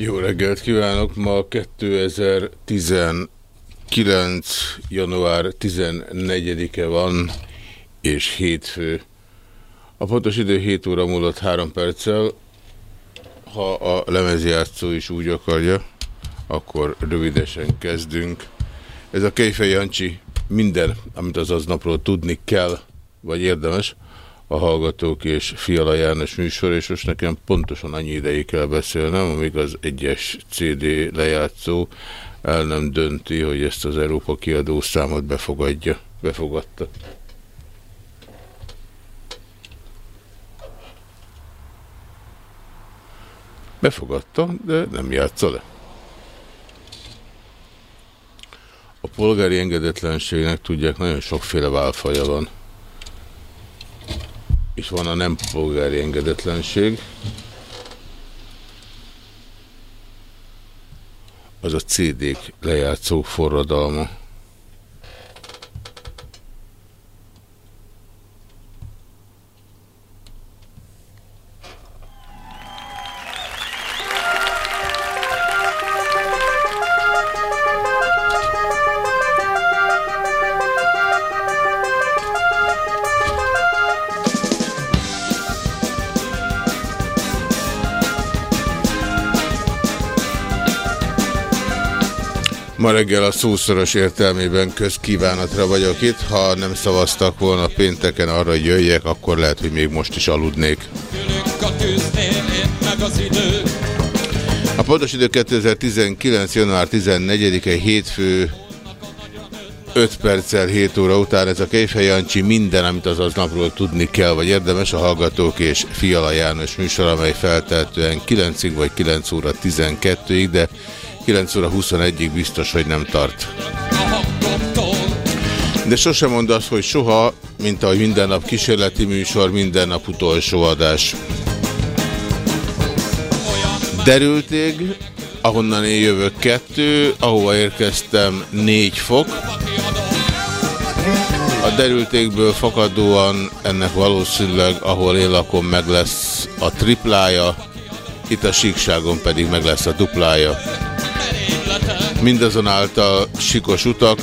Jó reggelt kívánok! Ma 2019. január 14-e van, és hétfő. A pontos idő 7 óra múlott 3 perccel. Ha a lemezjátszó is úgy akarja, akkor rövidesen kezdünk. Ez a Kejfej Jancsi minden, amit az aznapról tudni kell, vagy érdemes, a Hallgatók és Fiala János műsor, és most nekem pontosan annyi ideig kell beszélnem, amíg az egyes CD lejátszó el nem dönti, hogy ezt az Európa kiadó számot befogadja. Befogadta. Befogadta, de nem játsza le. A polgári engedetlenségnek tudják, nagyon sokféle válfaja van és van a nem polgári engedetlenség. Az a CD-k lejátszó forradalma. Ma reggel a szószoros értelmében közkívánatra vagyok itt. Ha nem szavaztak volna pénteken arra, hogy jöjjek, akkor lehet, hogy még most is aludnék. A pontos idő 2019. január 14-e hétfő 5 perccel 7 óra után ez a Kejfej Jancsi minden, amit azaz napról tudni kell, vagy érdemes a Hallgatók és Fiala János műsor, amely feltehetően 9-ig vagy 9 óra 12-ig, de 9 óra 21-ig biztos, hogy nem tart. De sosem mondd azt, hogy soha, mint ahogy minden nap kísérleti műsor, minden nap utolsó adás. Derültég, ahonnan én jövök kettő, ahova érkeztem négy fok. A derültékből fakadóan ennek valószínűleg, ahol én lakom, meg lesz a triplája, itt a síkságon pedig meg lesz a duplája mindazonáltal sikos utak,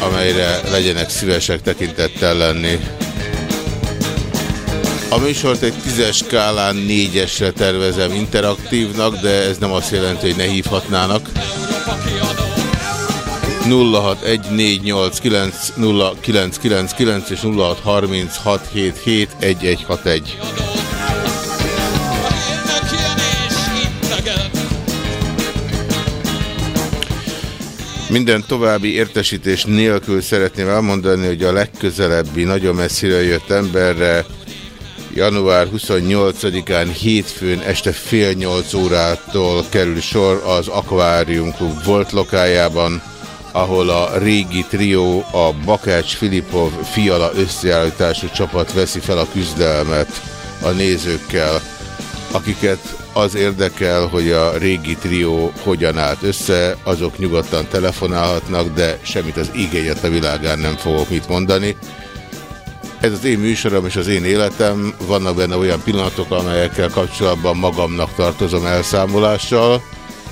amelyre legyenek szívesek tekintettel lenni. A műsort egy tízes skálán négyesre tervezem interaktívnak, de ez nem azt jelenti, hogy ne hívhatnának. 0614890999 és 0636771161. Minden további értesítés nélkül szeretném elmondani, hogy a legközelebbi, nagyon messzire jött emberre január 28-án hétfőn este fél nyolc órától kerül sor az Aquarium Club volt lokájában, ahol a régi trió, a Bakács Filipov fiala összeállítású csapat veszi fel a küzdelmet a nézőkkel, akiket az érdekel, hogy a régi trió hogyan állt össze, azok nyugodtan telefonálhatnak, de semmit az igényet a világán nem fogok mit mondani. Ez az én műsorom és az én életem, vannak benne olyan pillanatok, amelyekkel kapcsolatban magamnak tartozom elszámolással,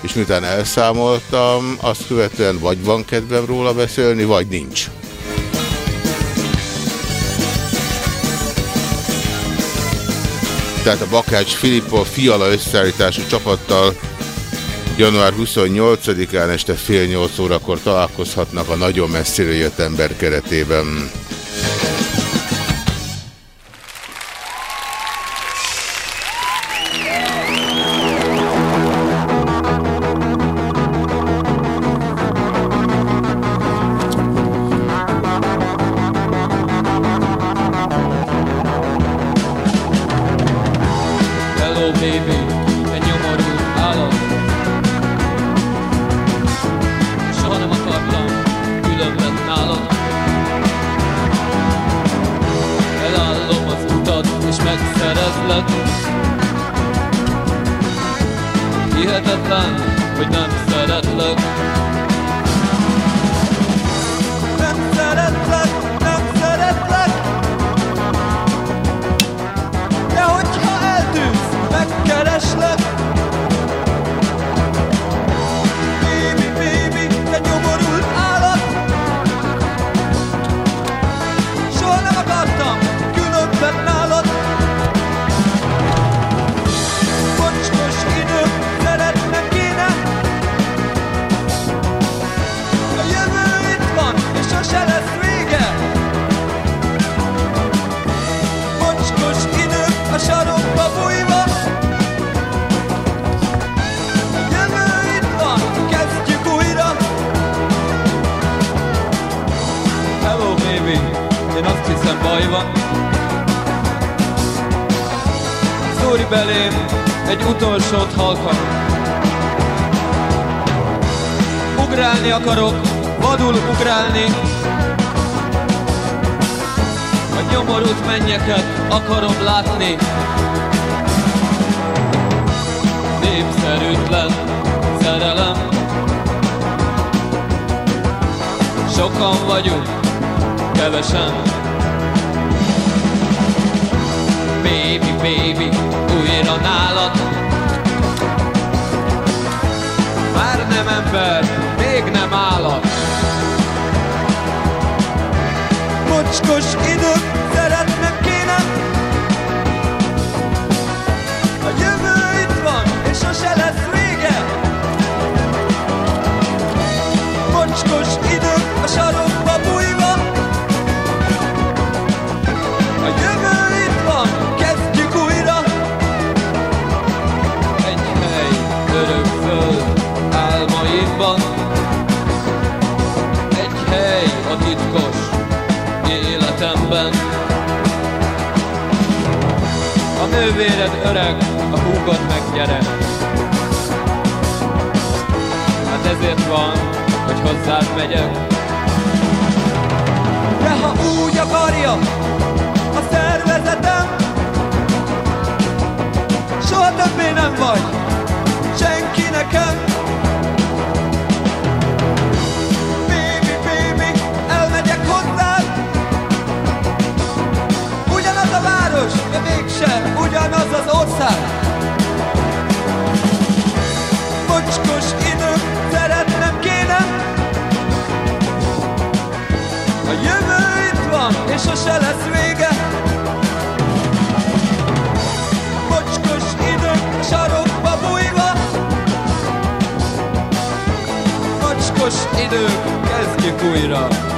és miután elszámoltam, azt követően vagy van kedvem róla beszélni, vagy nincs. Tehát a Bakács Filippo Fiala összeállítású csapattal január 28-án este fél nyolc órakor találkozhatnak a nagyon messzire jött ember keretében. A titkos életemben. A nővéred öreg, a húgod meg gyerek. Hát ezért van, hogy hozzád megyek. De ha úgy akarja a szervezetem Soha többé nem vagy senki nekem mégsem ugyanaz az ország. Mocskos idők szeretnem kéne A jövő itt van, és sose lesz vége. Mocskos idők sarokba bújva. Mocskos idők, kezdjük újra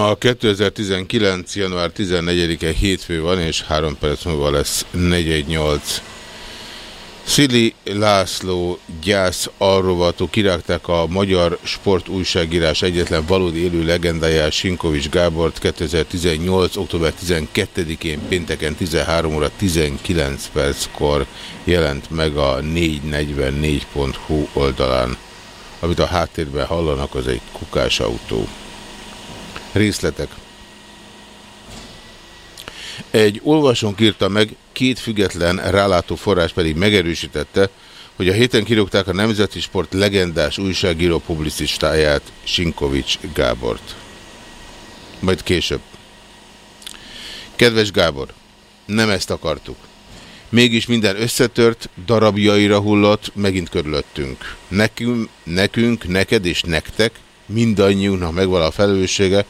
Ma 2019. január 14-e hétfő van, és három perc múlva lesz 418. Szili László gyász arrovató kirágták a magyar sportújságírás egyetlen valódi élő legendáját Sinkovics Gábort 2018. október 12-én pénteken 13 óra 19 perckor jelent meg a 444.hu oldalán. Amit a háttérben hallanak, az egy kukásautó. Részletek. Egy olvasónk írta meg, két független rálátó forrás pedig megerősítette, hogy a héten kirúgták a Nemzeti Sport legendás újságíró publicistáját, Sinkovics Gábort. Majd később. Kedves Gábor, nem ezt akartuk. Mégis minden összetört, darabjaira hullott, megint körülöttünk. Nekünk, nekünk, neked és nektek, mindannyiunknak megvan a felelőssége,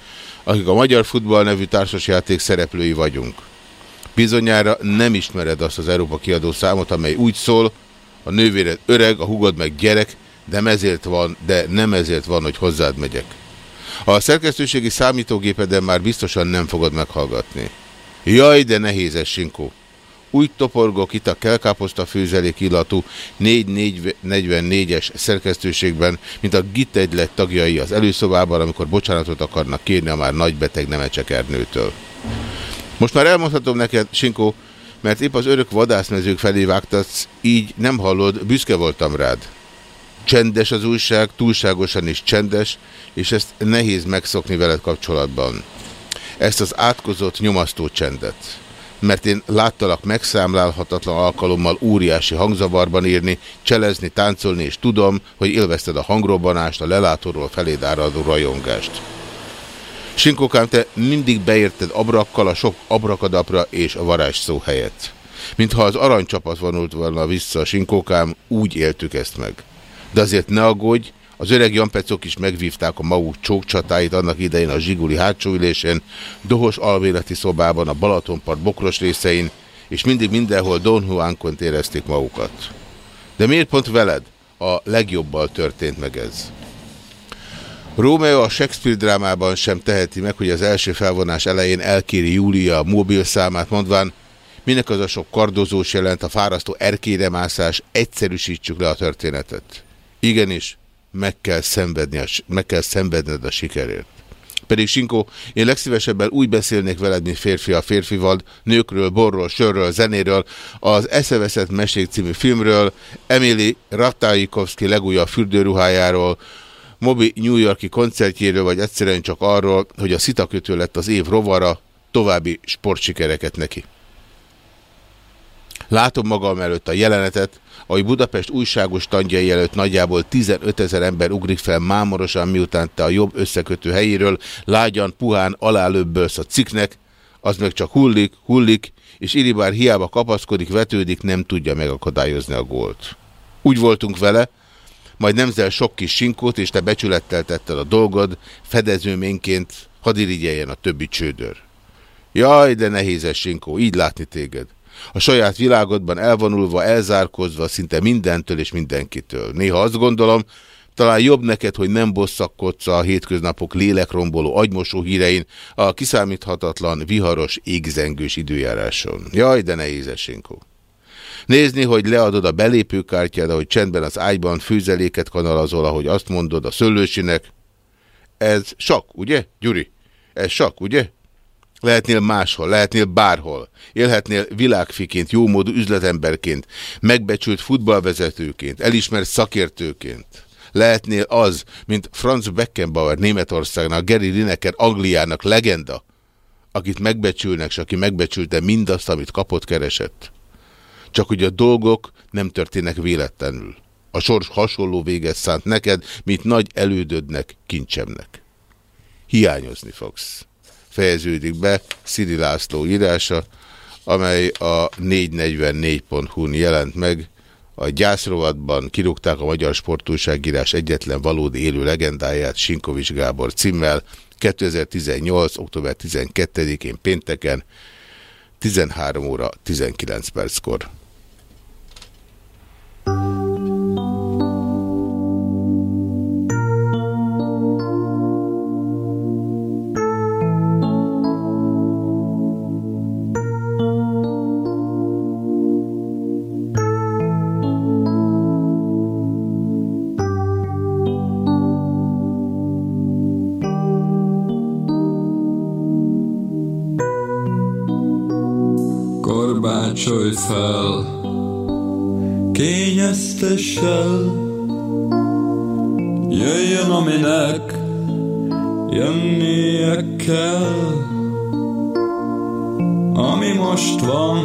akik a Magyar Futball nevű társasjáték szereplői vagyunk. Bizonyára nem ismered azt az Európa kiadó számot, amely úgy szól, a nővéred öreg, a hugod meg gyerek, de ezért van, de nem ezért van, hogy hozzád megyek. A szerkesztőségi számítógépeden már biztosan nem fogod meghallgatni. Jaj, de nehéz ez, Sinkó. Úgy toporgok itt a kelkáposzta főzelék illatú 4444-es szerkesztőségben, mint a GIT egylet tagjai az előszobában, amikor bocsánatot akarnak kérni a már nagybeteg Nemecsek Ernőtől. Most már elmondhatom neked, Sinkó, mert épp az örök vadászmezők felé vágtatsz, így nem hallod, büszke voltam rád. Csendes az újság, túlságosan is csendes, és ezt nehéz megszokni veled kapcsolatban. Ezt az átkozott, nyomasztó csendet. Mert én láttalak megszámlálhatatlan alkalommal óriási hangzavarban írni, cselezni, táncolni, és tudom, hogy élvezted a hangrobbanást, a lelátóról feléd áradó rajongást. Sinkókám, te mindig beérted abrakkal a sok abrakadapra és a varázs szó helyett. Mintha az aranycsapat vonult volna vissza a sinkókám, úgy éltük ezt meg. De azért ne aggódj, az öreg Jampecok is megvívták a maguk csókcsatáit annak idején a zsiguli hátsó ülésén, dohos alvéleti szobában, a Balatonpart bokros részein, és mindig mindenhol Don Juankon érezték magukat. De miért pont veled? A legjobbal történt meg ez. Rómeó a Shakespeare drámában sem teheti meg, hogy az első felvonás elején elkéri Júlia a mobil számát, mondván, minek az a sok kardozós jelent, a fárasztó erkéremászás, egyszerűsítsük le a történetet. Igenis, meg kell, szenvedni a, meg kell szenvedned a sikerért. Pedig Sinkó, én legszívesebben úgy beszélnék veled, mint férfi a férfival, nőkről, borról, sörről, zenéről, az Eszeveszett Mesék című filmről, Emily Ratajkovski legújabb fürdőruhájáról, Mobi New Yorki koncertjéről, vagy egyszerűen csak arról, hogy a szitakötő lett az év rovara, további sportsikereket neki. Látom magam előtt a jelenetet, ahogy Budapest újságos tandjai előtt nagyjából 15 ezer ember ugrik fel mámorosan, miután te a jobb összekötő helyéről lágyan, puhán alálöbbölsz a cikknek, az meg csak hullik, hullik, és Iribár hiába kapaszkodik, vetődik, nem tudja megakadályozni a gólt. Úgy voltunk vele, majd nemzel sok kis sinkót, és te becsülettel tetted a dolgod, fedezőménként hadd irigyeljen a többi csődör. Jaj, de nehéz ez, sinkó, így látni téged. A saját világodban elvonulva, elzárkozva szinte mindentől és mindenkitől. Néha azt gondolom, talán jobb neked, hogy nem bosszakodsz a hétköznapok lélekromboló agymosó hírein, a kiszámíthatatlan, viharos, égzengős időjáráson. Jaj, de nehéz ez, sinkó. Nézni, hogy leadod a belépőkártyád, hogy csendben az ágyban főzeléket kanalazol, ahogy azt mondod a szőlősinek. Ez sok, ugye, Gyuri? Ez sok, ugye? Lehetnél máshol, lehetnél bárhol. Élhetnél világfiként, jómódú üzletemberként, megbecsült futballvezetőként, elismert szakértőként. Lehetnél az, mint Franz Beckenbauer Németországnak, Gary Lineker Angliának legenda, akit megbecsülnek, és aki megbecsülte mindazt, amit kapott, keresett. Csak hogy a dolgok nem történnek véletlenül. A sors hasonló véget szánt neked, mint nagy elődödnek, kincsemnek. Hiányozni fogsz. Fejeződik be Sziri László írása, amely a 444.hu-n jelent meg. A gyászrovatban kirúgták a magyar sportúságírás egyetlen valódi élő legendáját Sinkovics Gábor címmel 2018. október 12-én pénteken 13 óra 19 perckor. Fel, kényeztessel, jöjjön aminek jönnie kell, ami most van,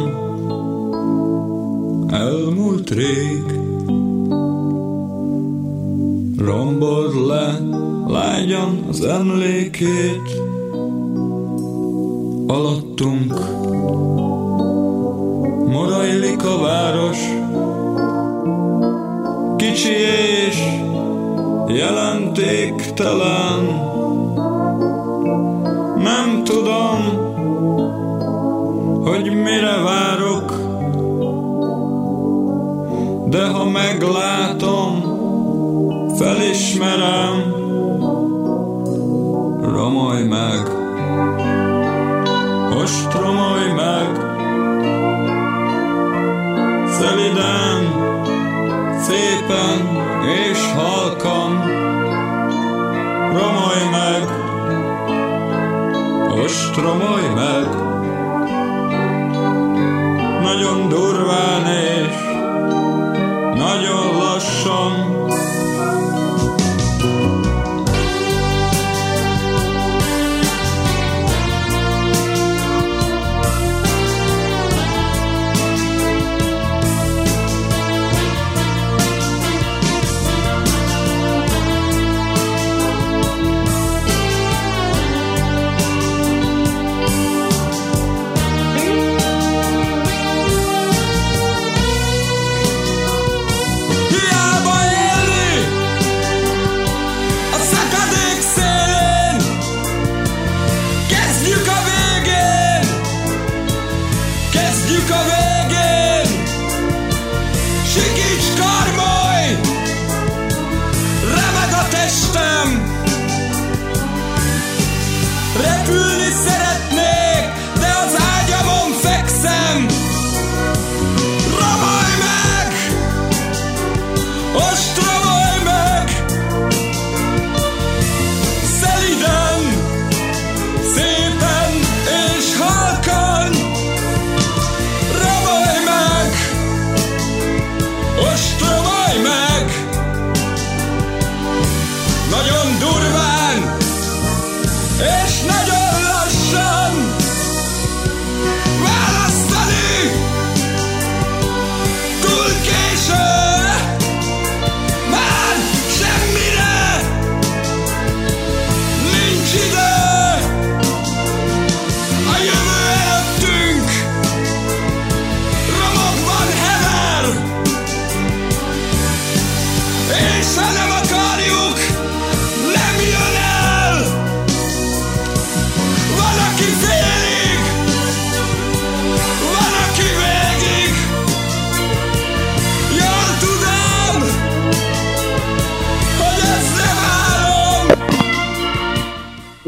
elmúlt rég. Rombol le lágyan az emlékét, alattunk morajlik a város, kicsi és jelentéktelen. Nem tudom, hogy mire várok, de ha meglátom, felismerem, romolj meg, most meg, Szeliden, szépen és halkan, romolj meg, ostromolj meg, nagyon durván és nagyon lassan,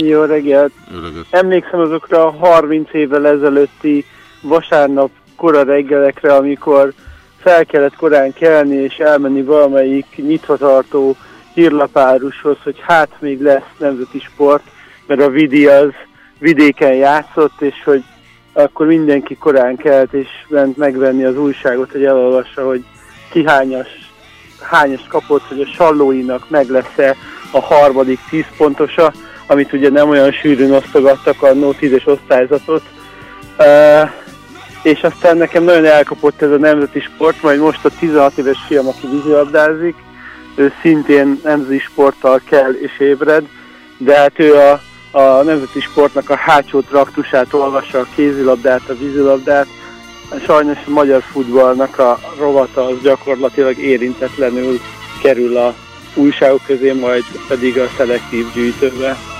Jó reggelt! Jó reggelt. Emlékszem azokra a 30 évvel ezelőtti vasárnap kora reggelekre, amikor fel kellett korán kelni és elmenni valamelyik nyitvatartó hírlapárushoz, hogy hát még lesz nemzeti sport, mert a Vidi az vidéken játszott, és hogy akkor mindenki korán kelt, és ment megvenni az újságot, hogy elolvassa, hogy ki hányas, hányas kapott, hogy a sallóinak meg lesz-e a harmadik tíz pontosa, amit ugye nem olyan sűrűn osztogattak a tízes osztályzatot. Uh, és aztán nekem nagyon elkapott ez a nemzeti sport, majd most a 16 éves fiam, aki vízilabdázik, ő szintén nemzeti sporttal kell és ébred, de hát ő a, a nemzeti sportnak a hátsó traktusát olvassa, a kézilabdát, a vízilabdát. Sajnos a magyar futballnak a rovata az gyakorlatilag érintetlenül kerül a újságok közé, majd pedig a szelektív gyűjtőbe.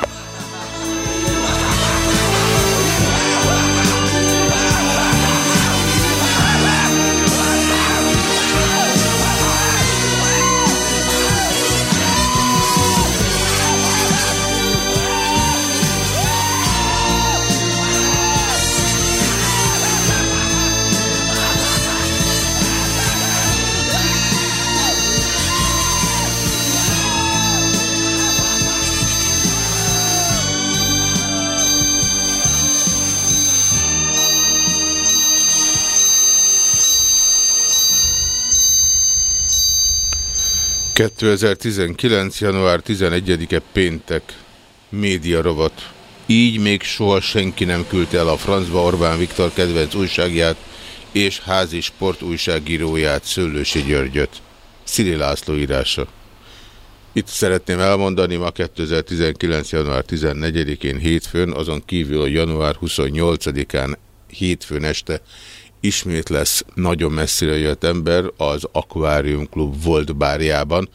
...2019. január 11-e péntek, média rovat. Így még soha senki nem küldte el a francba Orbán Viktor kedvenc újságját és házi sport újságíróját, Szőlősi Györgyöt. Szili László írása. Itt szeretném elmondani, ma 2019. január 14-én hétfőn, azon kívül január 28-án hétfőn este ismét lesz nagyon messzire jött ember az Aquarium Club volt bárjában,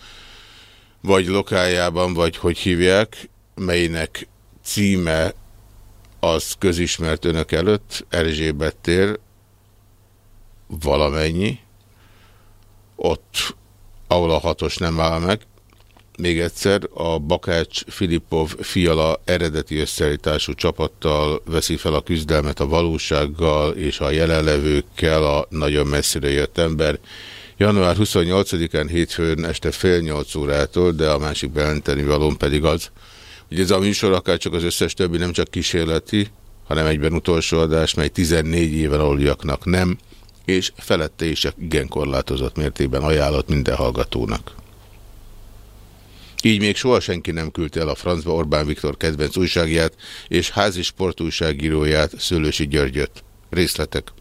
vagy lokájában, vagy hogy hívják, melynek címe az közismert önök előtt, Erzsébet tér, valamennyi, ott, ahol a hatos nem áll meg, még egyszer, a Bakács Filipov Fiala eredeti összeállítású csapattal veszi fel a küzdelmet a valósággal és a jelenlevőkkel a nagyon messzire jött ember. Január 28-án hétfőn este fél nyolc órától, de a másik bejelenteni valón pedig az, hogy ez a műsor akár csak az összes többi nem csak kísérleti, hanem egyben utolsó adás, mely 14 éven aluljaknak nem, és felette is igen korlátozott mértékben ajánlott minden hallgatónak. Így még soha senki nem küldte el a francba Orbán Viktor kedvenc újságját és házi sportújságíróját, Szőlősi Györgyöt. Részletek.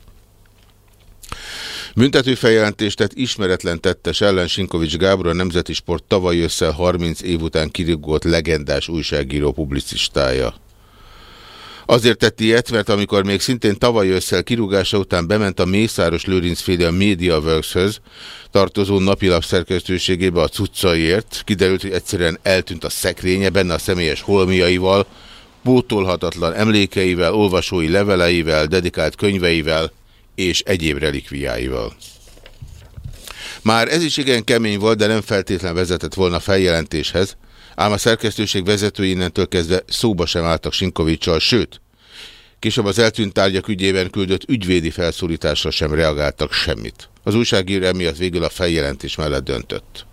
Büntető feljelentést tett ismeretlen tettes ellen Sinkovics Gábor a Nemzeti Sport tavaly össze 30 év után kirigott legendás újságíró publicistája. Azért tett ilyet, mert amikor még szintén tavaly ősszel kirúgása után bement a Mészáros Lőrinc féle a MediaWorks-höz tartozó napilap szerkesztőségébe a cuccaiért, kiderült, hogy egyszerűen eltűnt a szekrénye benne a személyes holmiaival, pótolhatatlan emlékeivel, olvasói leveleivel, dedikált könyveivel és egyéb relikviáival. Már ez is igen kemény volt, de nem feltétlen vezetett volna feljelentéshez, ám a szerkesztőség vezetői innentől kezdve szóba sem álltak Sinkovicsal, sőt, később az eltűnt tárgyak ügyében küldött ügyvédi felszólításra sem reagáltak semmit. Az újságíró emiatt végül a feljelentés mellett döntött.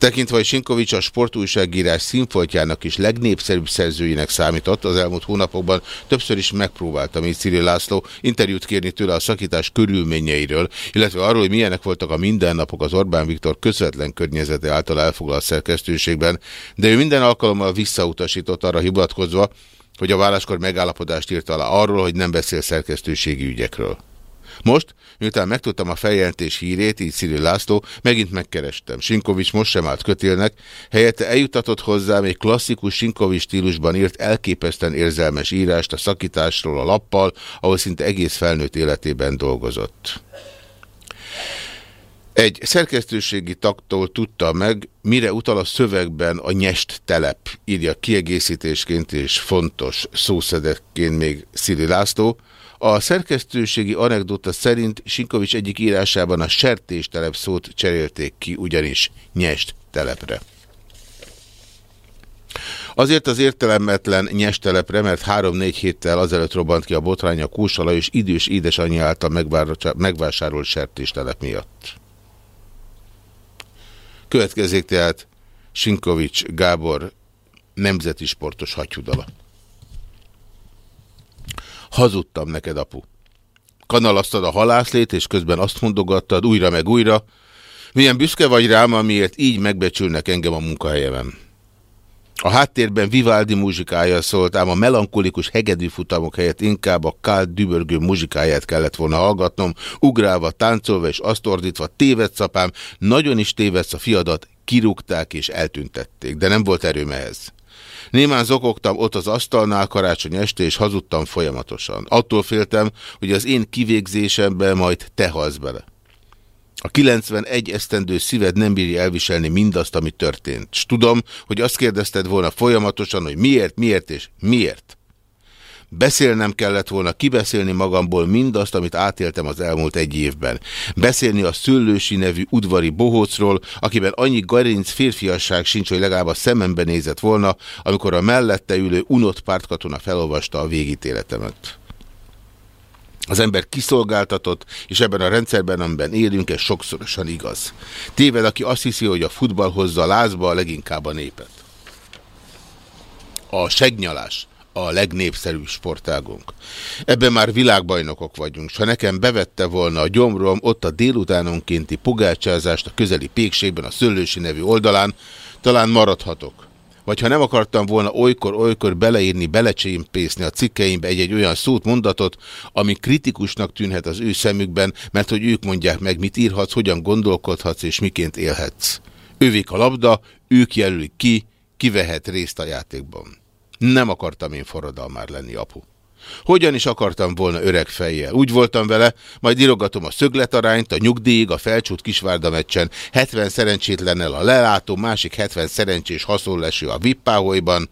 Tekintve, hogy Sinkovics a sportújságírás színfoltjának is legnépszerűbb szerzőinek számított, az elmúlt hónapokban többször is megpróbáltam így Ciri László interjút kérni tőle a szakítás körülményeiről, illetve arról, hogy milyenek voltak a mindennapok az Orbán Viktor közvetlen környezete által elfoglalt szerkesztőségben, de ő minden alkalommal visszautasított arra hivatkozva, hogy a válaszkor megállapodást írt alá arról, hogy nem beszél szerkesztőségi ügyekről. Most, miután megtudtam a feljelentés hírét, így Szili László, megint megkerestem. Sinkovics most sem állt kötélnek, helyette eljutatott hozzám egy klasszikus Sinkovics stílusban írt elképesztően érzelmes írást a szakításról a lappal, ahol szinte egész felnőtt életében dolgozott. Egy szerkesztőségi taktól tudta meg, mire utal a szövegben a nyest telep, írja kiegészítésként és fontos szószedekként még Szili László, a szerkesztőségi anekdota szerint Sinkovics egyik írásában a sertéstelep szót cserélték ki, ugyanis nyest telepre. Azért az értelemetlen nyestelepre, mert három-négy héttel azelőtt robbant ki a botrány a és idős édesanyja által megvásárolt sertéstelep miatt. Következik tehát Sinkovics Gábor nemzeti sportos hatyudala. Hazudtam neked, apu. Kanalasztad a halászlét, és közben azt mondogattad újra meg újra, milyen büszke vagy rám, amiért így megbecsülnek engem a munkahelyemen. A háttérben Vivaldi muzsikája szólt, ám a melankolikus hegedű futamok helyett inkább a kált dübörgő muzsikáját kellett volna hallgatnom, ugrálva, táncolva és azt ordítva, tévedsz apám, nagyon is tévedsz a fiadat, kirúgták és eltüntették, de nem volt erőm ehhez. Némán zokogtam ott az asztalnál karácsony este, és hazudtam folyamatosan. Attól féltem, hogy az én kivégzésembe majd te halsz bele. A 91 esztendő szíved nem bírja elviselni mindazt, ami történt. És tudom, hogy azt kérdezted volna folyamatosan, hogy miért, miért és miért. Beszélnem kellett volna kibeszélni magamból mindazt, amit átéltem az elmúlt egy évben. Beszélni a Szüllősi nevű udvari bohócról, akiben annyi garinc férfiasság sincs, hogy legalább a szemembe nézett volna, amikor a mellette ülő unott pártkatona felolvasta a végítéletemet. Az ember kiszolgáltatott, és ebben a rendszerben, amiben élünk, ez sokszorosan igaz. Téved, aki azt hiszi, hogy a futball hozza lázba a leginkább a népet. A segnyalás a legnépszerűbb sportágunk. Ebben már világbajnokok vagyunk, s ha nekem bevette volna a gyomrom ott a délutánonkénti pogácsázást a közeli pékségben a Szöllősi nevű oldalán, talán maradhatok. Vagy ha nem akartam volna olykor-olykor beleírni, belecsémpészni a cikkeimbe egy-egy olyan szót, mondatot, ami kritikusnak tűnhet az ő szemükben, mert hogy ők mondják meg, mit írhatsz, hogyan gondolkodhatsz és miként élhetsz. Ővék a labda, ők jelölik ki, kivehet részt a játékban. Nem akartam én forradalmár lenni, apu. Hogyan is akartam volna öreg fejjel? Úgy voltam vele, majd irogatom a szögletarányt, a nyugdíjig, a felcsút kisvárda meccsen, 70 szerencsétlennel a lelátó, másik 70 szerencsés haszonleső a vippáholyban,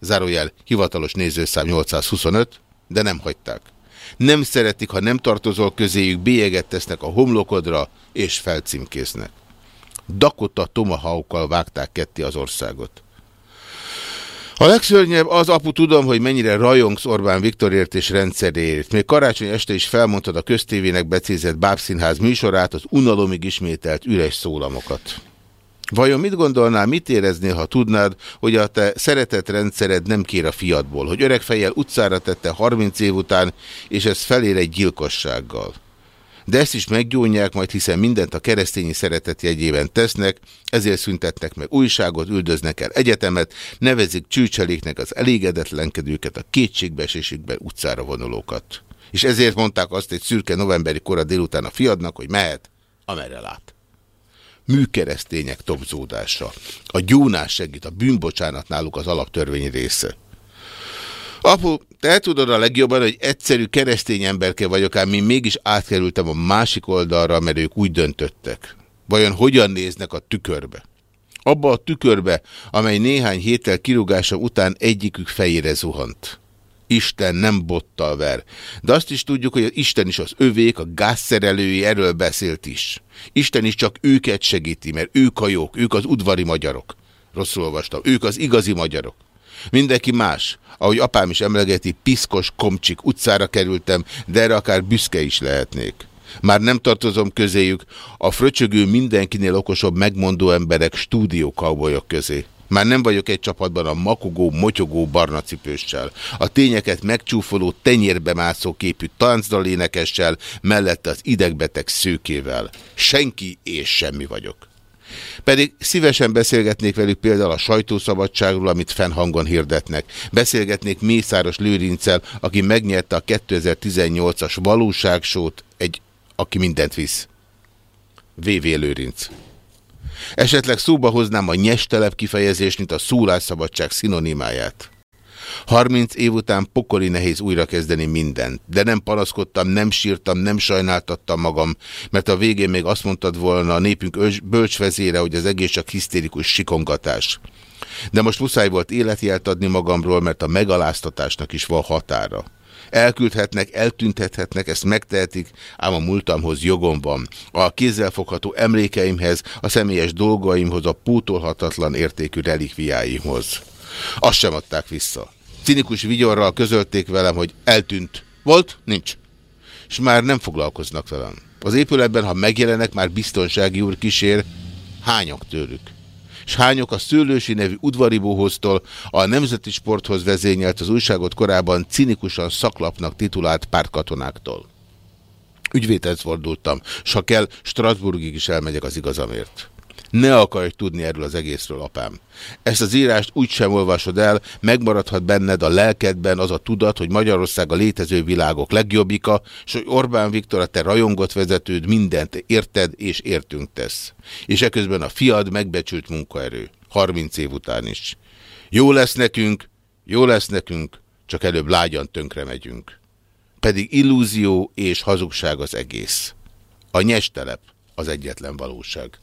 zárójel hivatalos nézőszám 825, de nem hagyták. Nem szeretik, ha nem tartozol közéjük, bélyeget tesznek a homlokodra, és felcímkésznek. Dakota tomahawkkal vágták ketté az országot. A legszörnyebb az, apu, tudom, hogy mennyire rajongsz Orbán Viktorért és rendszerért. Még karácsony este is felmondtad a köztévének becézett bábszínház műsorát, az unalomig ismételt üres szólamokat. Vajon mit gondolnál, mit éreznél, ha tudnád, hogy a te szeretett rendszered nem kér a fiadból, hogy öreg fejjel utcára tette 30 év után, és ez felér egy gyilkossággal? De ezt is meggyónják, majd hiszen mindent a keresztényi szeretet jegyében tesznek, ezért szüntetnek meg újságot, üldöznek el egyetemet, nevezik csűcseléknek az elégedetlenkedőket, a kétségbeesésükben utcára vonulókat. És ezért mondták azt egy szürke novemberi kora délután a fiadnak, hogy mehet, amerre lát műkeresztények topzódása. A gyónás segít, a bűnbocsánat náluk az alaptörvény része. Apu, te tudod a legjobban, hogy egyszerű keresztény emberke vagyok, ám én mégis átkerültem a másik oldalra, mert ők úgy döntöttek. Vajon hogyan néznek a tükörbe? Abba a tükörbe, amely néhány héttel kirúgása után egyikük fejére zuhant. Isten nem bottal ver. De azt is tudjuk, hogy az Isten is az övék, a gázszerelői, erről beszélt is. Isten is csak őket segíti, mert ők a jók, ők az udvari magyarok. Rosszul olvastam. Ők az igazi magyarok. Mindenki más. Ahogy apám is emlegeti, piszkos komcsik utcára kerültem, de erre akár büszke is lehetnék. Már nem tartozom közéjük, a fröcsögő mindenkinél okosabb megmondó emberek stúdió közé. Már nem vagyok egy csapatban a makogó, motyogó barnacipőssel, a tényeket megcsúfoló, tenyérbe mászó képű táncdalénekessel, mellette az idegbeteg szőkével. Senki és semmi vagyok. Pedig szívesen beszélgetnék velük például a sajtószabadságról, amit fennhangon hirdetnek. Beszélgetnék Mészáros Lőrincel, aki megnyerte a 2018-as valóságsót, egy, aki mindent visz. VV Lőrinc. Esetleg szóba hoznám a nyestelep kifejezést, mint a szólásszabadság szinonimáját. 30 év után pokoli nehéz újrakezdeni mindent, de nem panaszkodtam, nem sírtam, nem sajnáltattam magam, mert a végén még azt mondtad volna a népünk bölcsvezére, hogy az egész csak hisztérikus sikongatás. De most muszáj volt életjelt adni magamról, mert a megaláztatásnak is van határa. Elküldhetnek, eltüntethetnek, ezt megtehetik, ám a múltamhoz jogom van. A kézzelfogható emlékeimhez, a személyes dolgaimhoz, a pótolhatatlan értékű relikviáimhoz. Azt sem adták vissza. Cinikus vigyorral közölték velem, hogy eltűnt. Volt? Nincs. És már nem foglalkoznak velem. Az épületben, ha megjelenek, már biztonsági úr kísér, hányok tőlük és hányok a Szőlősi nevű udvaribóhoztól a Nemzeti Sporthoz vezényelt az újságot korábban cinikusan szaklapnak titulált pártkatonáktól. Ügyvédhez fordultam, s ha kell, Strasbourgig is elmegyek az igazamért. Ne akarj tudni erről az egészről, apám. Ezt az írást úgy sem olvasod el, megmaradhat benned a lelkedben az a tudat, hogy Magyarország a létező világok legjobbika, és hogy Orbán Viktor a te rajongott vezetőd mindent érted és értünk tesz. És eközben a fiad megbecsült munkaerő. 30 év után is. Jó lesz nekünk, jó lesz nekünk, csak előbb lágyan tönkre megyünk. Pedig illúzió és hazugság az egész. A nyestelep az egyetlen valóság.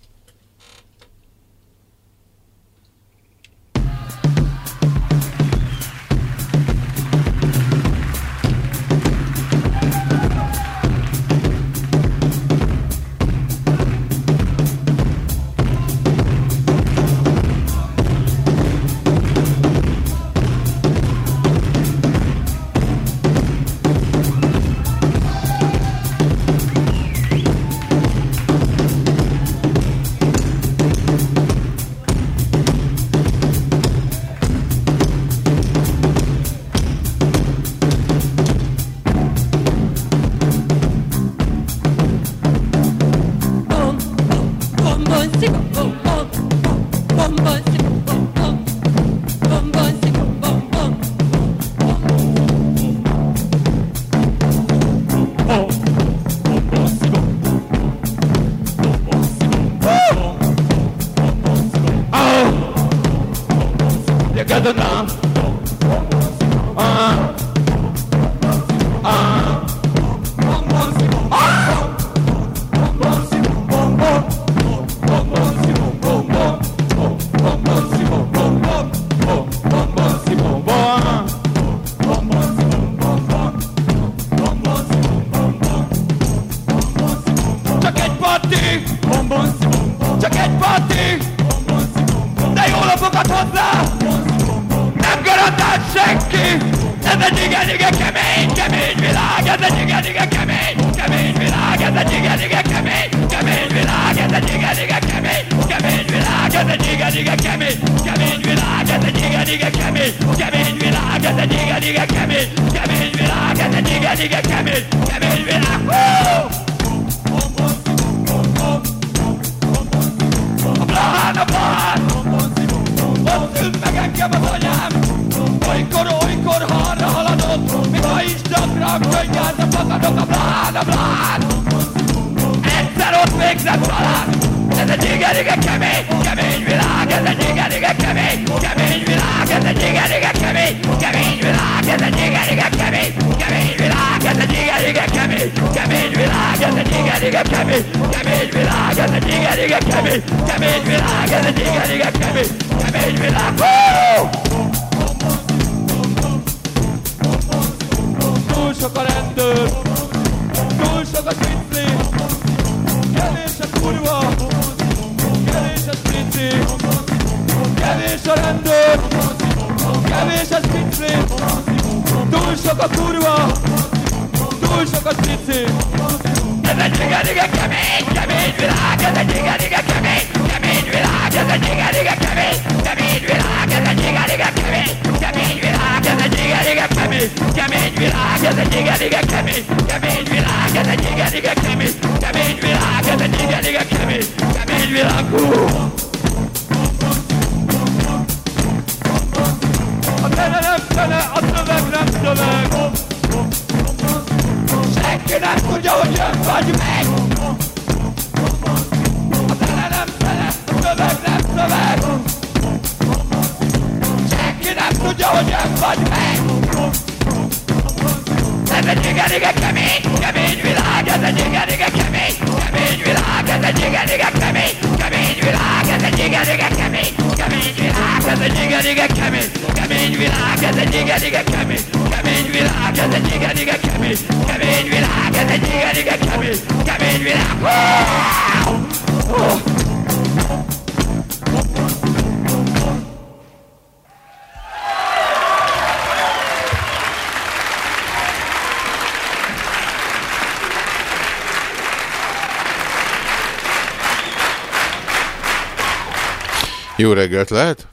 Jó reggelt lehet?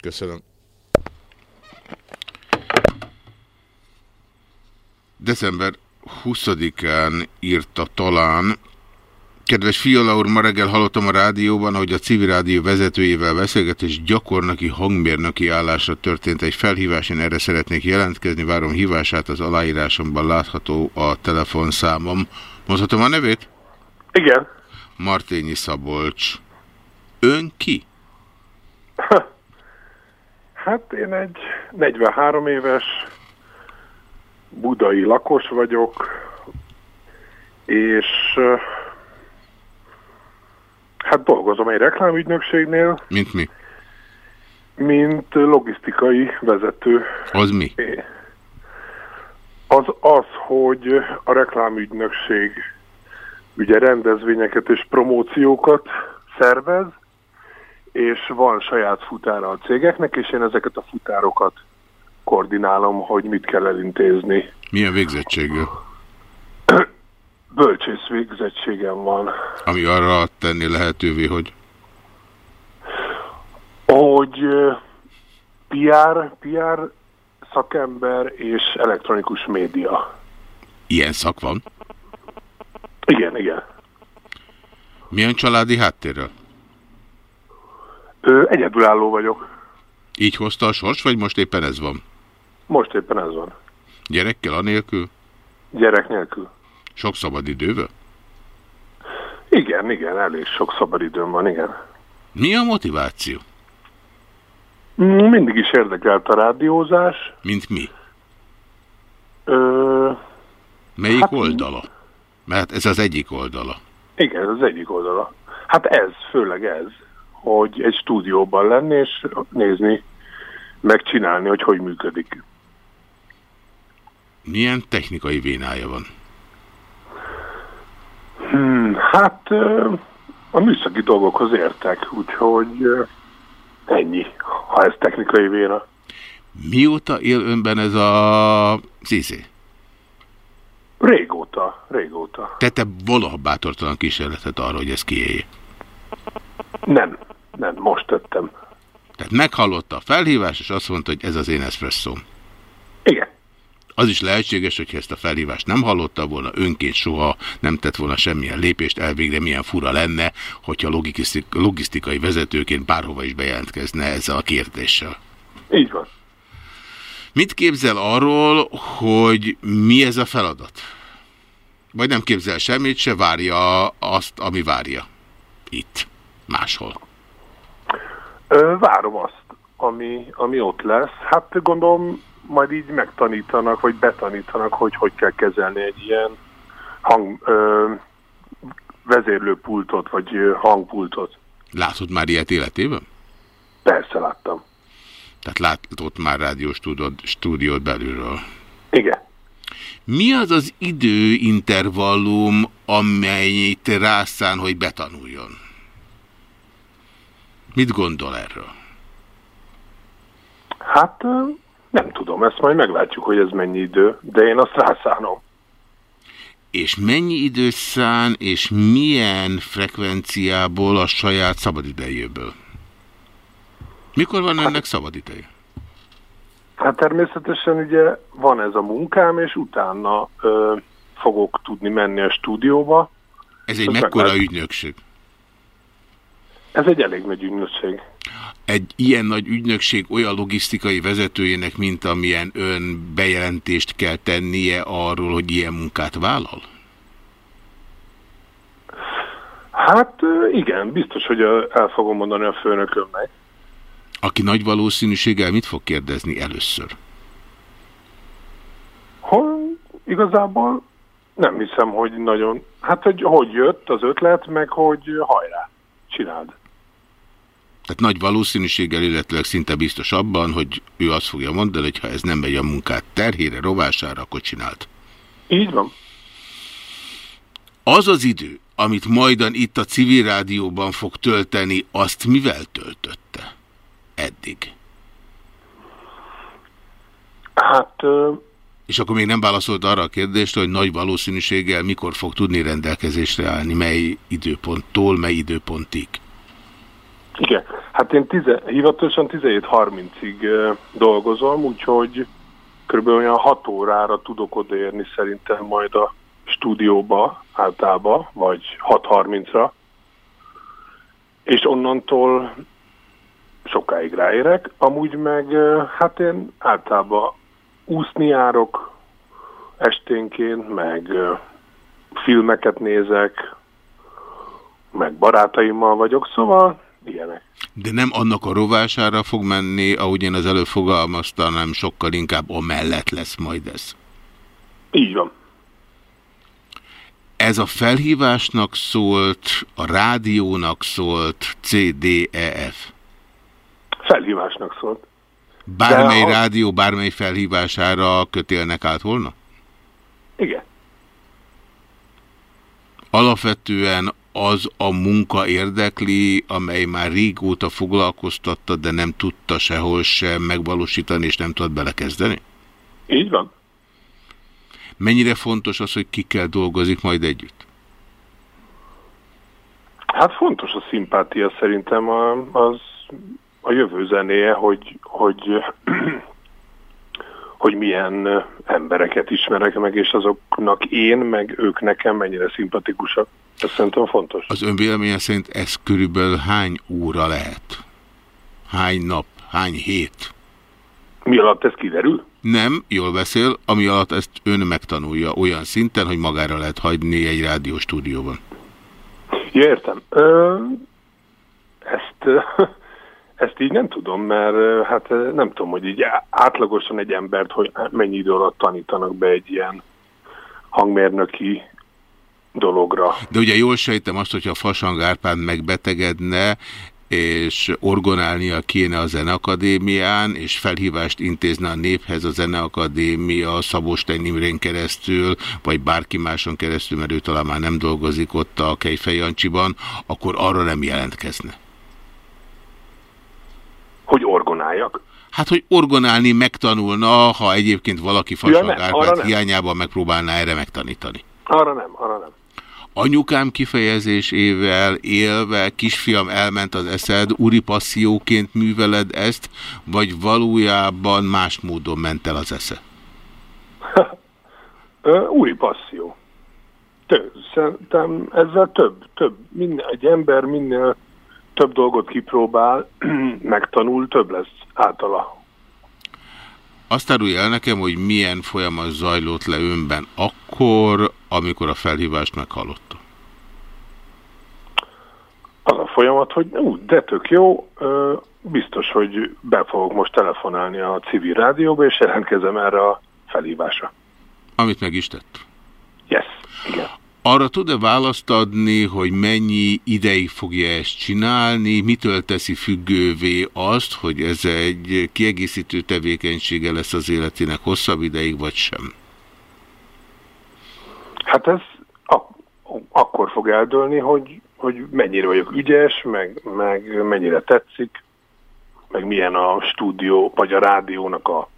Köszönöm. December 20-án írta talán, Kedves Fiala úr, ma reggel hallottam a rádióban, hogy a civil rádió vezetőjével beszélgetés gyakornoki hangmérnöki állásra történt egy felhívás, én erre szeretnék jelentkezni, várom hívását, az aláírásomban látható a telefonszámom. Mondhatom a nevét? Igen. Martényi Szabolcs. Ön ki? Hát én egy 43 éves budai lakos vagyok, és hát dolgozom egy reklámügynökségnél. Mint mi? Mint logisztikai vezető. Az mi? Az az, hogy a reklámügynökség ugye rendezvényeket és promóciókat szervez, és van saját futára a cégeknek, és én ezeket a futárokat koordinálom, hogy mit kell elintézni. Milyen végzettségű? Bölcsész végzettségem van. Ami arra tenni lehetővé, hogy... Hogy PR, PR szakember és elektronikus média. Ilyen szak van? Igen, igen. Milyen családi háttérrel? Ö, egyedülálló vagyok. Így hozta a sors, vagy most éppen ez van? Most éppen ez van. Gyerekkel, anélkül? Gyerek nélkül. Sok szabad idővel? Igen, igen, elég sok szabadidőm van, igen. Mi a motiváció? Mindig is érdekelt a rádiózás. Mint mi? Ö, Melyik Hát- oldala? Mert ez az egyik oldala. igen, ez az egyik oldala. Hát ez, főleg ez, hogy egy stúdióban lenni és nézni, megcsinálni, hogy hogy működik. Milyen technikai vénája van? Hmm, hát a műszaki dolgokhoz értek, úgyhogy ennyi, ha ez technikai véna. Mióta él önben ez a Zizi? Régóta, régóta. Tette valaha bátortalan kísérletet arra, hogy ez kiélje? Nem, nem, most tettem. Tehát meghallotta a felhívás, és azt mondta, hogy ez az én eszpresszóm. Igen. Az is lehetséges, hogyha ezt a felhívást nem hallotta volna, önként soha nem tett volna semmilyen lépést, elvégre milyen fura lenne, hogyha logisztik, logisztikai vezetőként bárhova is bejelentkezne ezzel a kérdéssel. Így van. Mit képzel arról, hogy mi ez a feladat? Vagy nem képzel semmit, se várja azt, ami várja. Itt, máshol. Ö, várom azt, ami, ami ott lesz. Hát gondolom majd így megtanítanak, vagy betanítanak, hogy hogy kell kezelni egy ilyen hang, ö, vezérlőpultot, vagy hangpultot. Látod már ilyet életében? Persze láttam. Tehát látott már rádiós stúdiót belülről. Igen. Mi az az időintervallum, amelyet rászán, hogy betanuljon? Mit gondol erről? Hát nem tudom, ezt majd meglátjuk, hogy ez mennyi idő, de én azt rászánom. És mennyi időt szán, és milyen frekvenciából a saját szabadidejéből? Mikor van ennek szabadideje? Hát természetesen ugye van ez a munkám, és utána ö, fogok tudni menni a stúdióba. Ez egy mekkora meglát- ügynökség? Ez egy elég nagy ügynökség. Egy ilyen nagy ügynökség olyan logisztikai vezetőjének, mint amilyen ön bejelentést kell tennie arról, hogy ilyen munkát vállal? Hát igen, biztos, hogy el fogom mondani a főnökömnek. Aki nagy valószínűséggel mit fog kérdezni először? Hogy igazából nem hiszem, hogy nagyon... Hát, hogy hogy jött az ötlet, meg hogy hajrá, csináld. Tehát nagy valószínűséggel, illetőleg szinte biztos abban, hogy ő azt fogja mondani, hogy ha ez nem megy a munkát terhére, rovására, akkor csinált. Így van. Az az idő, amit majdan itt a civil rádióban fog tölteni, azt mivel töltötte eddig? Hát ö, És akkor még nem válaszolt arra a kérdést, hogy nagy valószínűséggel mikor fog tudni rendelkezésre állni, mely időponttól, mely időpontig. Igen. Hát én tize, hivatalosan 17.30-ig ö, dolgozom, úgyhogy kb. olyan 6 órára tudok odaérni szerintem majd a stúdióba általában, vagy 6.30-ra. És onnantól sokáig ráérek. Amúgy meg, hát én általában úszni járok esténként, meg filmeket nézek, meg barátaimmal vagyok, szóval ilyenek. De nem annak a rovására fog menni, ahogy én az előbb fogalmaztam, hanem sokkal inkább mellett lesz majd ez. Így van. Ez a felhívásnak szólt, a rádiónak szólt, CDEF. Felhívásnak szólt. Bármely De a- rádió, bármely felhívására kötélnek át volna? Igen. Alapvetően az a munka érdekli, amely már régóta foglalkoztatta, de nem tudta sehol sem megvalósítani, és nem tudott belekezdeni? Így van. Mennyire fontos az, hogy kikkel dolgozik majd együtt? Hát fontos a szimpátia szerintem az a jövő zenéje, hogy, hogy, hogy milyen embereket ismerek meg, és azoknak én, meg ők nekem mennyire szimpatikusak. Ez szerintem fontos. Az ön véleménye szerint ez körülbelül hány óra lehet? Hány nap? Hány hét? Mi alatt ez kiderül? Nem, jól beszél, ami alatt ezt ön megtanulja olyan szinten, hogy magára lehet hagyni egy rádióstúdióban. Ja, értem. Ö, ezt, ezt így nem tudom, mert hát nem tudom, hogy így átlagosan egy embert, hogy mennyi idő alatt tanítanak be egy ilyen hangmérnöki dologra. De ugye jól sejtem azt, hogyha Fasang Árpád megbetegedne, és orgonálnia kéne a Zeneakadémián, és felhívást intézne a néphez a Zeneakadémia Szabóstein Imrén keresztül, vagy bárki máson keresztül, mert ő talán már nem dolgozik ott a Kejfej Jancsiban, akkor arra nem jelentkezne. Hogy orgonáljak? Hát, hogy orgonálni megtanulna, ha egyébként valaki Fasag Árpád hiányában megpróbálná erre megtanítani. Arra nem, arra nem. Anyukám kifejezésével élve, kisfiam elment az eszed, úri passzióként műveled ezt, vagy valójában más módon ment el az esze? Új passzió. Több, szerintem ezzel több, több. Minden, egy ember minél több dolgot kipróbál, megtanul, több lesz általa. Azt árulja el nekem, hogy milyen folyamat zajlott le önben akkor, amikor a felhívást meghallotta. Az a folyamat, hogy ú, de tök jó, biztos, hogy be fogok most telefonálni a civil rádióba, és jelentkezem erre a felhívásra. Amit meg is tett. Yes, igen. Arra tud-e választ adni, hogy mennyi ideig fogja ezt csinálni, mitől teszi függővé azt, hogy ez egy kiegészítő tevékenysége lesz az életének hosszabb ideig, vagy sem? Hát ez ak- akkor fog eldőlni, hogy, hogy mennyire vagyok ügyes, meg, meg mennyire tetszik, meg milyen a stúdió, vagy a rádiónak a,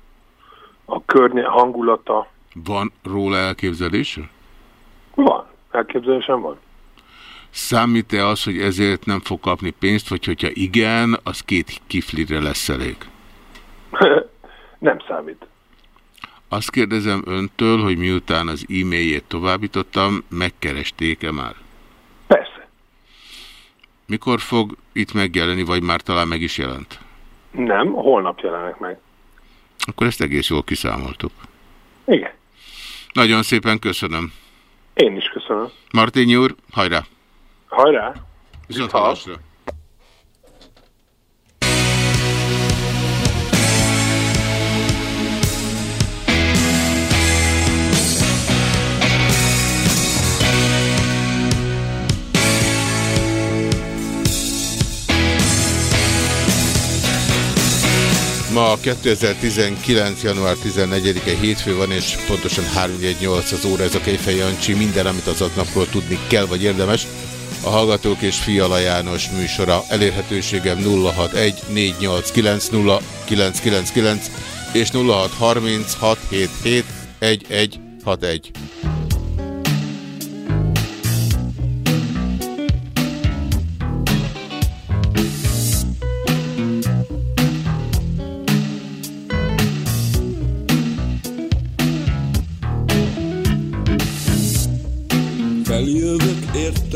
a környe, hangulata. Van róla elképzelése? Van, elképzelésem van. Számít-e az, hogy ezért nem fog kapni pénzt, vagy hogyha igen, az két kiflire lesz elég? nem számít. Azt kérdezem öntől, hogy miután az e-mailjét továbbítottam, megkeresték-e már? Persze. Mikor fog itt megjelenni, vagy már talán meg is jelent? Nem, holnap jelenek meg. Akkor ezt egész jól kiszámoltuk. Igen. Nagyon szépen köszönöm. Én is köszönöm. Martény úr, hajrá! Hajrá! Viszont hallásra! Ma 2019. január 14-e hétfő van, és pontosan 318 az óra, ez a Kejfej Jancsi. Minden, amit az napról tudni kell, vagy érdemes. A Hallgatók és Fiala János műsora elérhetőségem 061 489 0999 és 0630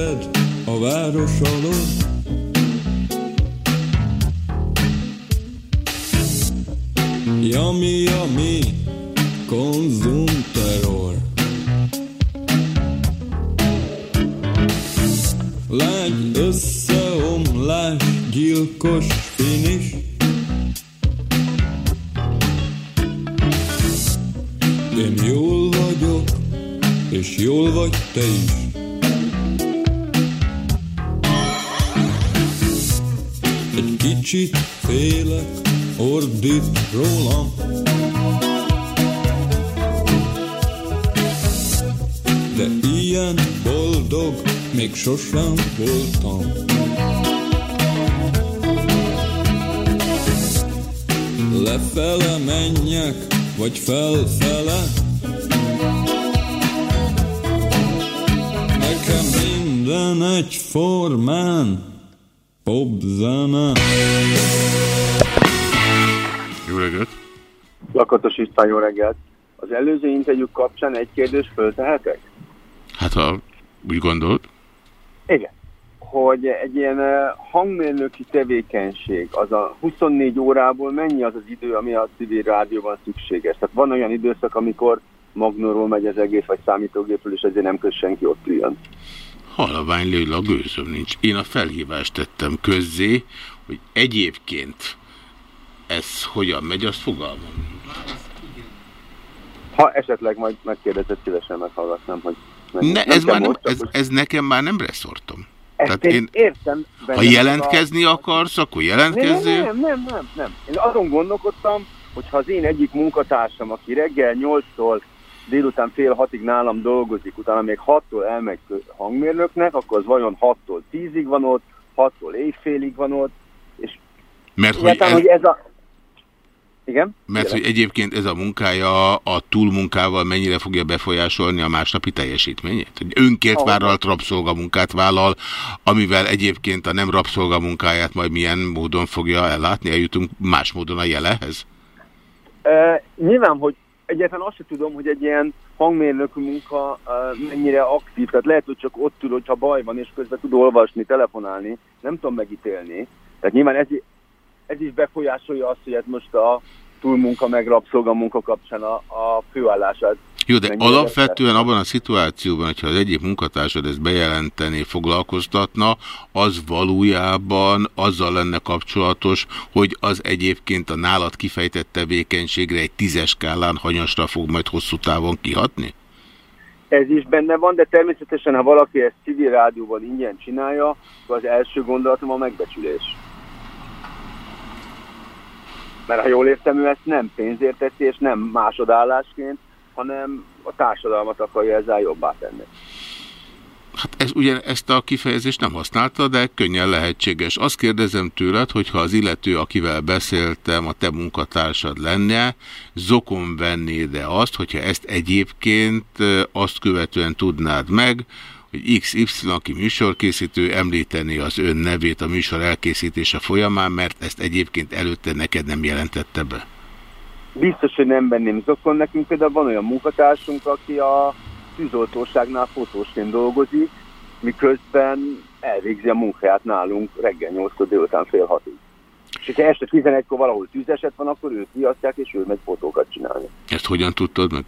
érted a város alól Yummy, yummy, konzumterror. Lágy összeomlás, gyilkos finis. Én jól vagyok, és jól vagy te is kicsit félek, ordít rólam. De ilyen boldog még sosem voltam. Lefele menjek, vagy felfele? Nekem minden egyformán Popzene Jó reggelt! Lakatos István, jó reggelt. Az előző interjú kapcsán egy kérdés föltehetek? Hát ha úgy gondolt, Igen. Hogy egy ilyen hangmérnöki tevékenység, az a 24 órából mennyi az az idő, ami a civil rádióban szükséges? Tehát van olyan időszak, amikor magnóról megy az egész, vagy számítógépről, és ezért nem köz senki ott üljön. A gőzöm nincs. Én a felhívást tettem közzé, hogy egyébként ez hogyan megy, azt fogalmam. Ha esetleg majd megkérdezett, szívesen meghallgatnám, hogy... mennyi. Ne, Nem ez, már nem, most, ez, ez nekem már nem reszortom. Ezt Tehát én én, értem. ha jelentkezni a... akarsz, akkor Nem, jelentkezzél. nem, nem, nem, nem. Én azon gondolkodtam, hogy ha az én egyik munkatársam, aki reggel 8-tól délután fél hatig nálam dolgozik, utána még 6-tól elmegy hangmérnöknek, akkor az vajon 6-tól 10-ig van ott, 6-tól éjfélig van ott, és Mert hogy ez, hogy ez a... Igen? Mert Igen. hogy egyébként ez a munkája a túlmunkával mennyire fogja befolyásolni a másnapi teljesítményét? Hogy önkért vállalt rabszolgamunkát vállal, amivel egyébként a nem rabszolgamunkáját majd milyen módon fogja ellátni? Eljutunk más módon a jelehez? E, nyilván, hogy egyáltalán azt sem tudom, hogy egy ilyen hangmérnökű munka mennyire aktív, tehát lehet, hogy csak ott tud, hogyha baj van, és közben tud olvasni, telefonálni, nem tudom megítélni. Tehát nyilván ez, ez is befolyásolja azt, hogy hát most a túlmunka meg rabszolgamunka kapcsán a, a főállását. Jó, de alapvetően abban a szituációban, hogyha az egyik munkatársad ezt bejelenteni, foglalkoztatna, az valójában azzal lenne kapcsolatos, hogy az egyébként a nálad kifejtett tevékenységre egy tízes skálán hanyasra fog majd hosszú távon kihatni? Ez is benne van, de természetesen, ha valaki ezt civil rádióban ingyen csinálja, az első gondolatom a megbecsülés. Mert ha jól értem, ő ezt nem pénzért teszi, és nem másodállásként, hanem a társadalmat akarja ezzel jobbá tenni. Hát ez, ugye ezt a kifejezést nem használta, de könnyen lehetséges. Azt kérdezem tőled, hogyha az illető, akivel beszéltem, a te munkatársad lenne, zokon vennéd-e azt, hogyha ezt egyébként azt követően tudnád meg, hogy XY, aki műsorkészítő, említeni az ön nevét a műsor elkészítése folyamán, mert ezt egyébként előtte neked nem jelentette be. Biztos, hogy nem venném zokon. Nekünk például van olyan munkatársunk, aki a tűzoltóságnál fotósként dolgozik, miközben elvégzi a munkáját nálunk reggel 8 délután fél hatig. És hogyha este 11-kor valahol tűzeset van, akkor őt kiasztják, és ő megy fotókat csinálni. Ezt hogyan tudtad meg?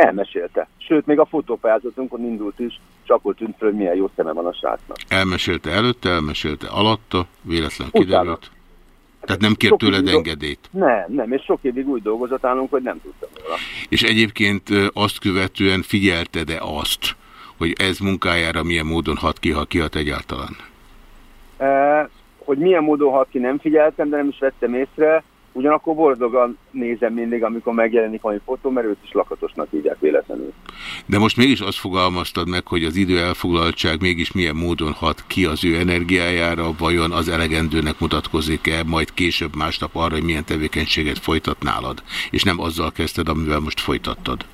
Elmesélte. Sőt, még a fotópályázatunkon indult is, és akkor tűnt fel, hogy milyen jó szeme van a srácnak. Elmesélte előtte, elmesélte alatta, véletlen Utána. kiderült. Tehát nem kért Sok tőled idő- engedélyt. Nem, nem, és sok évig úgy dolgozott állunk, hogy nem tudtam róla. És egyébként azt követően figyelted-e azt, hogy ez munkájára milyen módon hat ki, ha kihat egyáltalán? E, hogy milyen módon hat ki, nem figyeltem, de nem is vettem észre. Ugyanakkor boldogan nézem mindig, amikor megjelenik valami fotó, mert őt is lakatosnak hívják véletlenül. De most mégis azt fogalmaztad meg, hogy az idő elfoglaltság mégis milyen módon hat ki az ő energiájára, vajon az elegendőnek mutatkozik-e, majd később másnap arra, hogy milyen tevékenységet folytat nálad, és nem azzal kezdted, amivel most folytattad.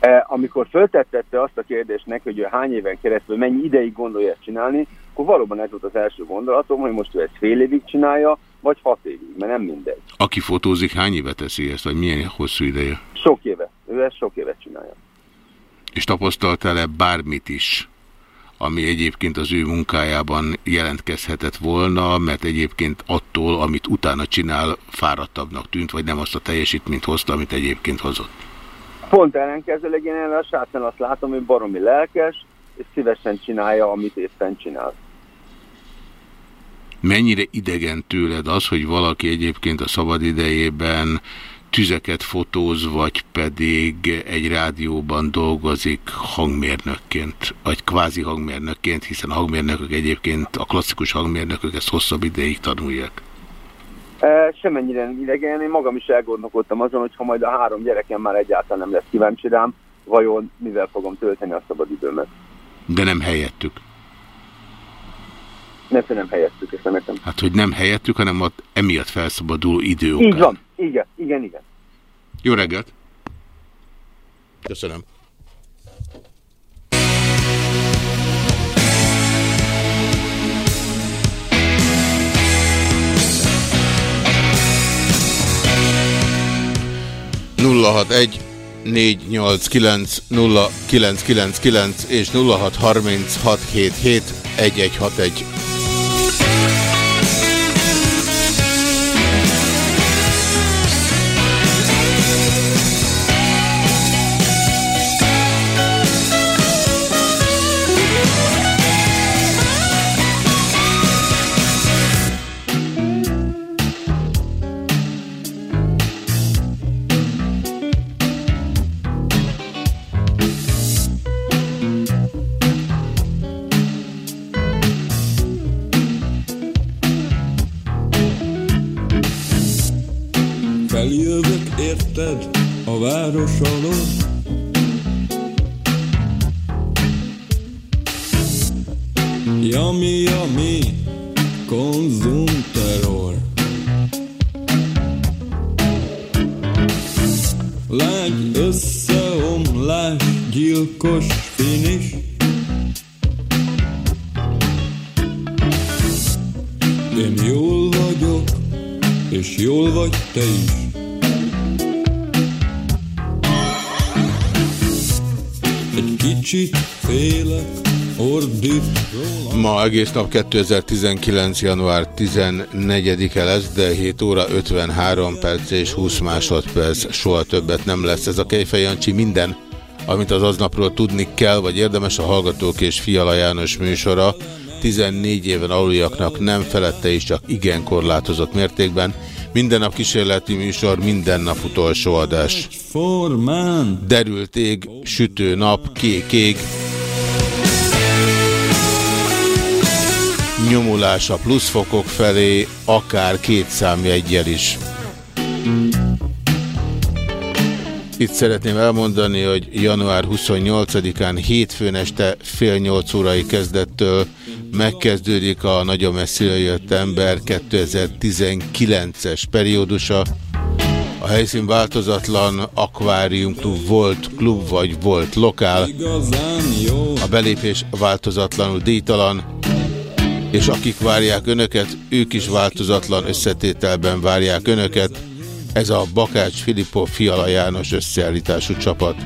E, amikor föltettette azt a kérdést neki, hogy ő hány éven keresztül, mennyi ideig gondolja ezt csinálni, akkor valóban ez volt az első gondolatom, hogy most ő ezt fél évig csinálja, vagy hat évig, mert nem mindegy. Aki fotózik, hány éve teszi ezt, vagy milyen hosszú ideje? Sok éve. Ő ezt sok évet csinálja. És tapasztaltál-e bármit is, ami egyébként az ő munkájában jelentkezhetett volna, mert egyébként attól, amit utána csinál, fáradtabbnak tűnt, vagy nem azt a teljesítményt hozta, amit egyébként hozott. Pont ellenkezőleg én erre a srácnál azt látom, hogy baromi lelkes, és szívesen csinálja, amit éppen csinál. Mennyire idegen tőled az, hogy valaki egyébként a szabadidejében tüzeket fotóz, vagy pedig egy rádióban dolgozik hangmérnökként, vagy kvázi hangmérnökként, hiszen a hangmérnökök egyébként, a klasszikus hangmérnökök ezt hosszabb ideig tanulják. Semennyire nem idegen, én magam is elgondolkodtam azon, hogy ha majd a három gyerekem már egyáltalán nem lesz kíváncsi rám, vajon mivel fogom tölteni a szabadidőmet. De nem helyettük. Nem, nem helyettük, ezt nem értem. Hát, hogy nem helyettük, hanem ott emiatt felszabaduló idő okán. Így van, igen, igen, igen. Jó reggelt! Köszönöm. nulla hat egy 489 0999 és 063677 egész nap 2019. január 14-e lesz, de 7 óra 53 perc és 20 másodperc. Soha többet nem lesz ez a Kejfej Jancsi minden, amit az aznapról tudni kell, vagy érdemes a Hallgatók és Fiala János műsora. 14 éven aluliaknak nem felette is csak igen korlátozott mértékben. Minden nap kísérleti műsor, minden nap utolsó adás. Derült ég, sütő nap, kék ég. Nyomulás a pluszfokok felé, akár két számjeggyel is. Itt szeretném elmondani, hogy január 28-án hétfőn este fél nyolc órai kezdettől megkezdődik a nagyon messzire jött ember 2019-es periódusa. A helyszín változatlan, akvárium klub volt klub vagy volt lokál. A belépés változatlanul díjtalan, és akik várják önöket, ők is változatlan összetételben várják önöket. Ez a Bakács Filippo Fiala János összeállítású csapat.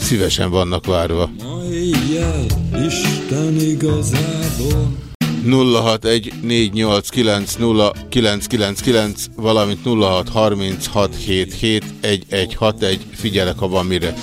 Szívesen vannak várva. Ma éjjel Isten igazából 0614890999, valamint 0636771161. Figyelek, ha van mire.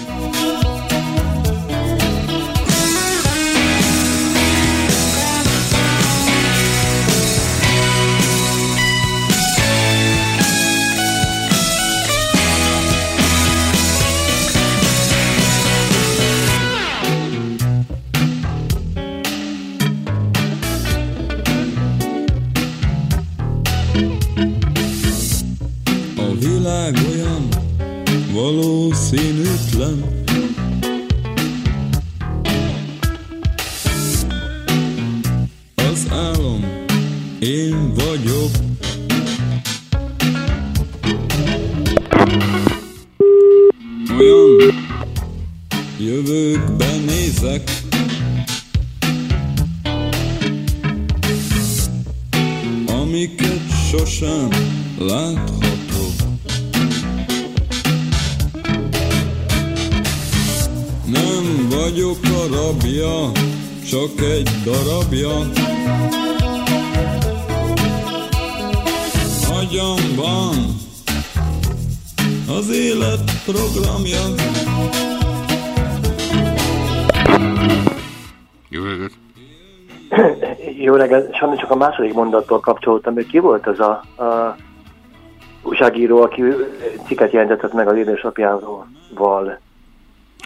Mondattól kapcsolódtam, hogy ki volt az a, a újságíró, aki cikket jelentetett meg az édesapjával.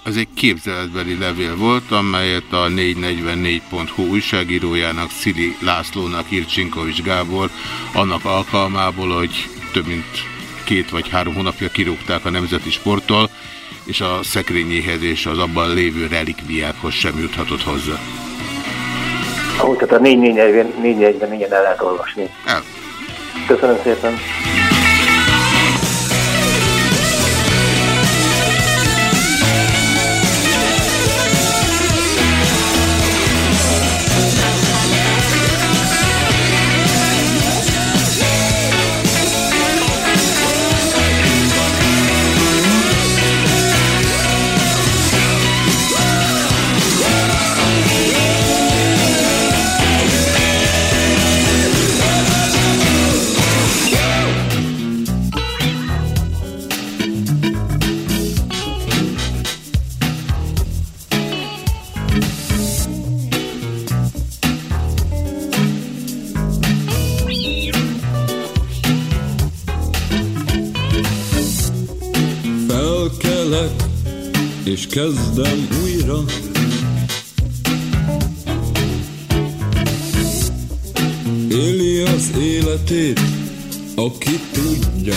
Az egy képzeletbeli levél volt, amelyet a 444.hu újságírójának, Szili Lászlónak írt Csinkovics Gábor, annak alkalmából, hogy több mint két vagy három hónapja kirúgták a Nemzeti Sporttól, és a szekrényéhez és az abban lévő relikviákhoz sem juthatott hozzá. Ó, tehát a 444-ben igen el lehet olvasni. El. Köszönöm szépen. Kezdem újra. Éli az életét, aki tudja.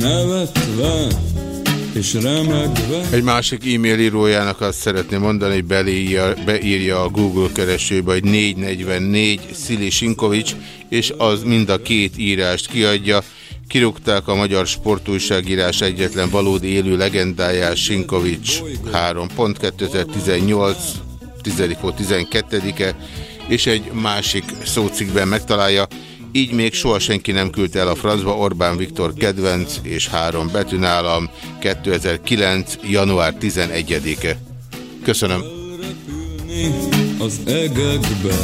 Nevetve és remegve Egy másik e-mail írójának azt szeretném mondani, hogy beírja, beírja a Google keresőbe, hogy 444 Szili Sinkovics, és az mind a két írást kiadja. Kirúgták a magyar sportújságírás egyetlen valódi élő legendáját, Sinkovics 3 pont 2018, 10 volt 12-e, és egy másik szócikkben megtalálja, így még soha senki nem küldte el a francba Orbán Viktor kedvenc és három betűnálam 2009. január 11-e. Köszönöm. Az egekbe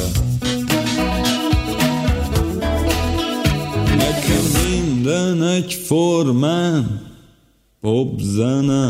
Nekem minden egyformán Popzene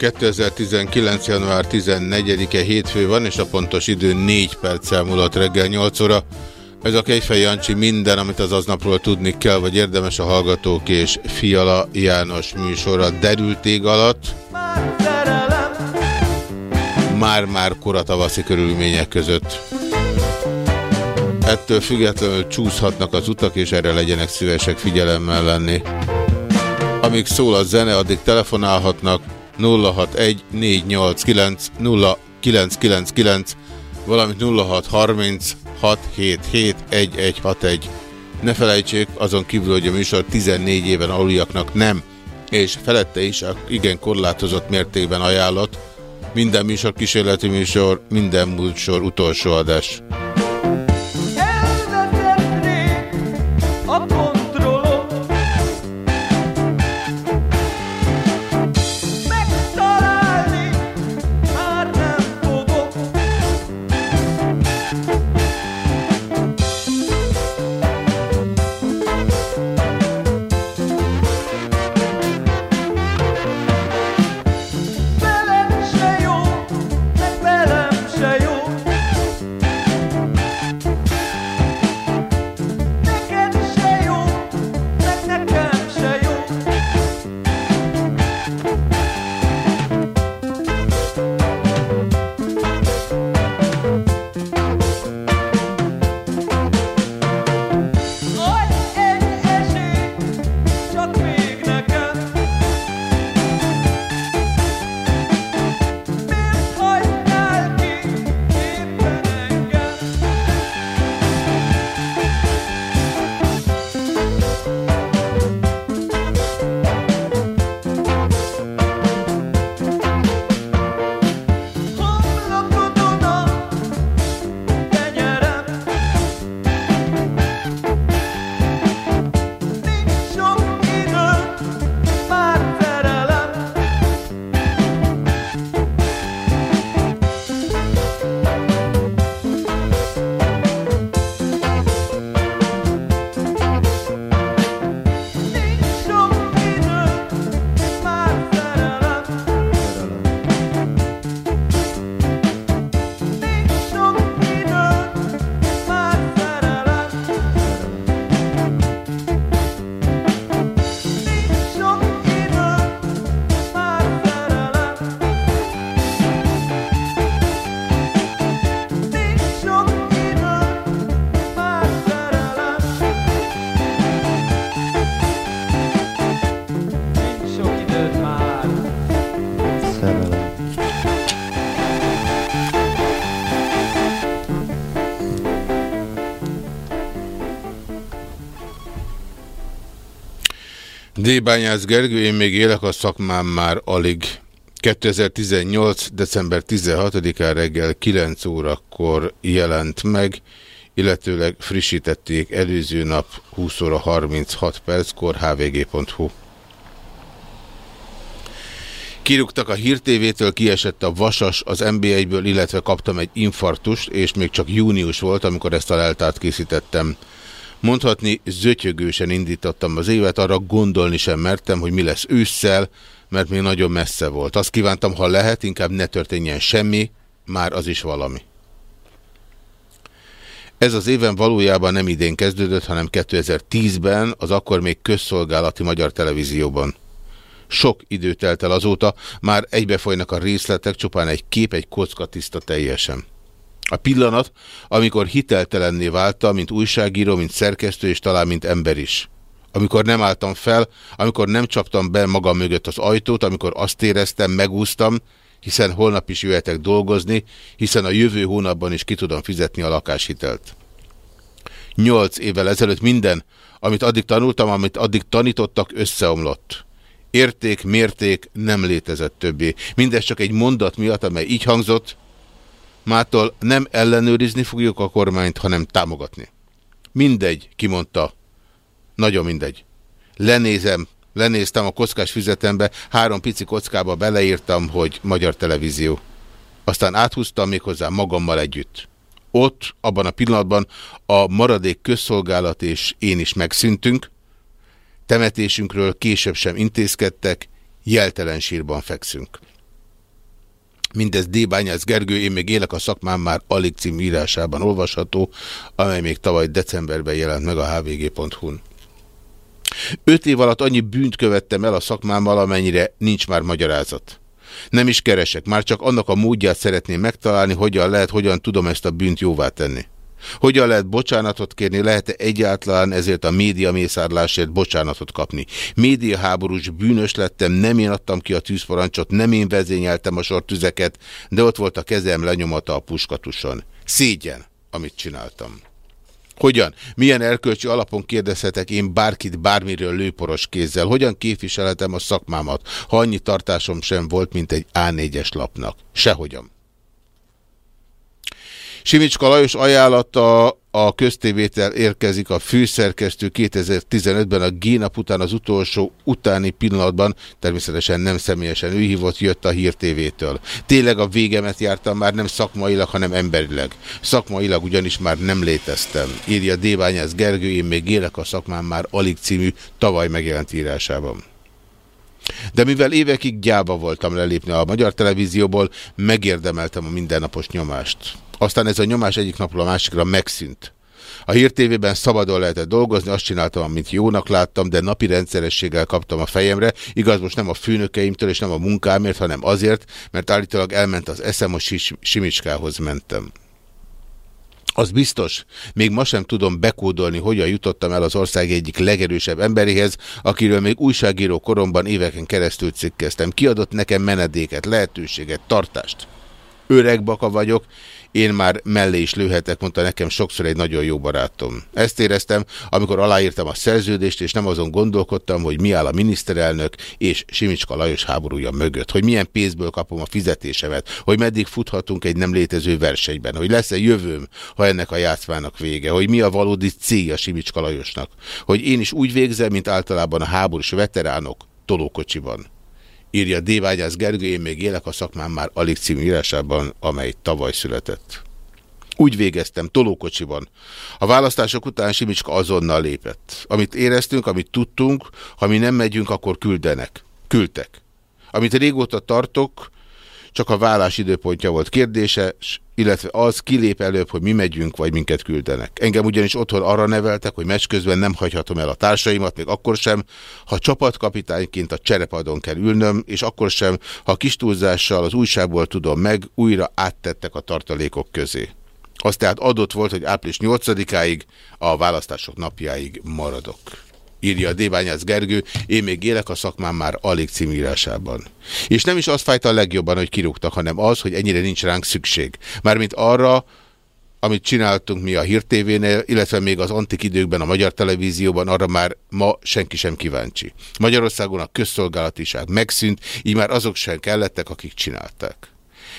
2019. január 14-e hétfő van, és a pontos idő 4 perccel múlott reggel 8 óra. Ez a Kejfej Jancsi minden, amit az aznapról tudni kell, vagy érdemes a Hallgatók és Fiala János műsora derültég alatt. Már-már koratavaszi körülmények között. Ettől függetlenül csúszhatnak az utak, és erre legyenek szívesek figyelemmel lenni. Amíg szól a zene, addig telefonálhatnak 061 489 0999, valamint 0630 677 1161. Ne felejtsék, azon kívül, hogy a műsor 14 éven aluliaknak nem, és felette is igen korlátozott mértékben ajánlott. Minden műsor kísérleti műsor, minden múltsor utolsó adás. D. Gergő, én még élek, a szakmám már alig. 2018. december 16-án reggel 9 órakor jelent meg, illetőleg frissítették előző nap 20 óra 36 perckor hvg.hu. Kirúgtak a hírtévétől, kiesett a vasas az NB1-ből, illetve kaptam egy infartust, és még csak június volt, amikor ezt a leltát készítettem. Mondhatni, zötyögősen indítottam az évet, arra gondolni sem mertem, hogy mi lesz ősszel, mert még nagyon messze volt. Azt kívántam, ha lehet, inkább ne történjen semmi, már az is valami. Ez az éven valójában nem idén kezdődött, hanem 2010-ben, az akkor még közszolgálati magyar televízióban. Sok idő telt el azóta, már egybefolynak a részletek, csupán egy kép, egy kocka tiszta teljesen. A pillanat, amikor hiteltelenné válta, mint újságíró, mint szerkesztő, és talán mint ember is. Amikor nem álltam fel, amikor nem csaptam be magam mögött az ajtót, amikor azt éreztem, megúztam, hiszen holnap is jöhetek dolgozni, hiszen a jövő hónapban is ki tudom fizetni a lakáshitelt. Nyolc évvel ezelőtt minden, amit addig tanultam, amit addig tanítottak, összeomlott. Érték, mérték nem létezett többé. Mindez csak egy mondat miatt, amely így hangzott, mától nem ellenőrizni fogjuk a kormányt, hanem támogatni. Mindegy, kimondta. Nagyon mindegy. Lenézem, lenéztem a kockás füzetembe, három pici kockába beleírtam, hogy Magyar Televízió. Aztán áthúztam méghozzá magammal együtt. Ott, abban a pillanatban a maradék közszolgálat és én is megszűntünk, temetésünkről később sem intézkedtek, jeltelen sírban fekszünk. Mindez D. Bányász Gergő, én még élek a szakmám már alig cím írásában olvasható, amely még tavaly decemberben jelent meg a hvg.hu-n. Öt év alatt annyi bűnt követtem el a szakmámmal, amennyire nincs már magyarázat. Nem is keresek, már csak annak a módját szeretném megtalálni, hogyan lehet, hogyan tudom ezt a bűnt jóvá tenni. Hogyan lehet bocsánatot kérni, lehet-e egyáltalán ezért a média mészárlásért bocsánatot kapni? Médiaháborús bűnös lettem, nem én adtam ki a tűzparancsot, nem én vezényeltem a sortüzeket, de ott volt a kezem lenyomata a puskatuson. Szégyen, amit csináltam. Hogyan? Milyen erkölcsi alapon kérdezhetek én bárkit bármiről lőporos kézzel? Hogyan képviselhetem a szakmámat, ha annyi tartásom sem volt, mint egy A4-es lapnak? Sehogyan. Simicska Lajos ajánlata a köztévétel érkezik a főszerkesztő 2015-ben a Génap után az utolsó utáni pillanatban, természetesen nem személyesen ő hívott, jött a Hír TV-től. Tényleg a végemet jártam már nem szakmailag, hanem emberileg. Szakmailag ugyanis már nem léteztem. Írja Déványász Gergő, én még élek a szakmán már alig című tavaly megjelent írásában. De mivel évekig gyába voltam lelépni a magyar televízióból, megérdemeltem a mindennapos nyomást. Aztán ez a nyomás egyik napról a másikra megszűnt. A hírtévében szabadon lehetett dolgozni, azt csináltam, amit jónak láttam, de napi rendszerességgel kaptam a fejemre. Igaz, most nem a főnökeimtől és nem a munkámért, hanem azért, mert állítólag elment az eszem, a Simicskához mentem. Az biztos, még ma sem tudom bekódolni, hogyan jutottam el az ország egyik legerősebb emberéhez, akiről még újságíró koromban éveken keresztül cikkeztem. Kiadott nekem menedéket, lehetőséget, tartást. Öreg baka vagyok, én már mellé is lőhetek, mondta nekem sokszor egy nagyon jó barátom. Ezt éreztem, amikor aláírtam a szerződést, és nem azon gondolkodtam, hogy mi áll a miniszterelnök és Simicska Lajos háborúja mögött, hogy milyen pénzből kapom a fizetésemet, hogy meddig futhatunk egy nem létező versenyben, hogy lesz-e jövőm, ha ennek a játszmának vége, hogy mi a valódi célja Simicska Lajosnak, hogy én is úgy végzem, mint általában a háborús veteránok tolókocsiban írja Déványász Gergő, én még élek a szakmám már alig című írásában, amely tavaly született. Úgy végeztem, tolókocsiban. A választások után Simicska azonnal lépett. Amit éreztünk, amit tudtunk, ha mi nem megyünk, akkor küldenek. Küldtek. Amit régóta tartok, csak a vállás időpontja volt kérdése, illetve az kilép előbb, hogy mi megyünk, vagy minket küldenek. Engem ugyanis otthon arra neveltek, hogy meccs közben nem hagyhatom el a társaimat, még akkor sem, ha csapatkapitányként a cserepadon kell ülnöm, és akkor sem, ha kis túlzással az újságból tudom meg, újra áttettek a tartalékok közé. Az tehát adott volt, hogy április 8-áig, a választások napjáig maradok írja a Déványász Gergő, én még élek a szakmám már alig címírásában. És nem is az fájta a legjobban, hogy kirúgtak, hanem az, hogy ennyire nincs ránk szükség. Mármint arra, amit csináltunk mi a Hír TV-nél, illetve még az antik időkben a Magyar Televízióban, arra már ma senki sem kíváncsi. Magyarországon a közszolgálatiság megszűnt, így már azok sem kellettek, akik csinálták.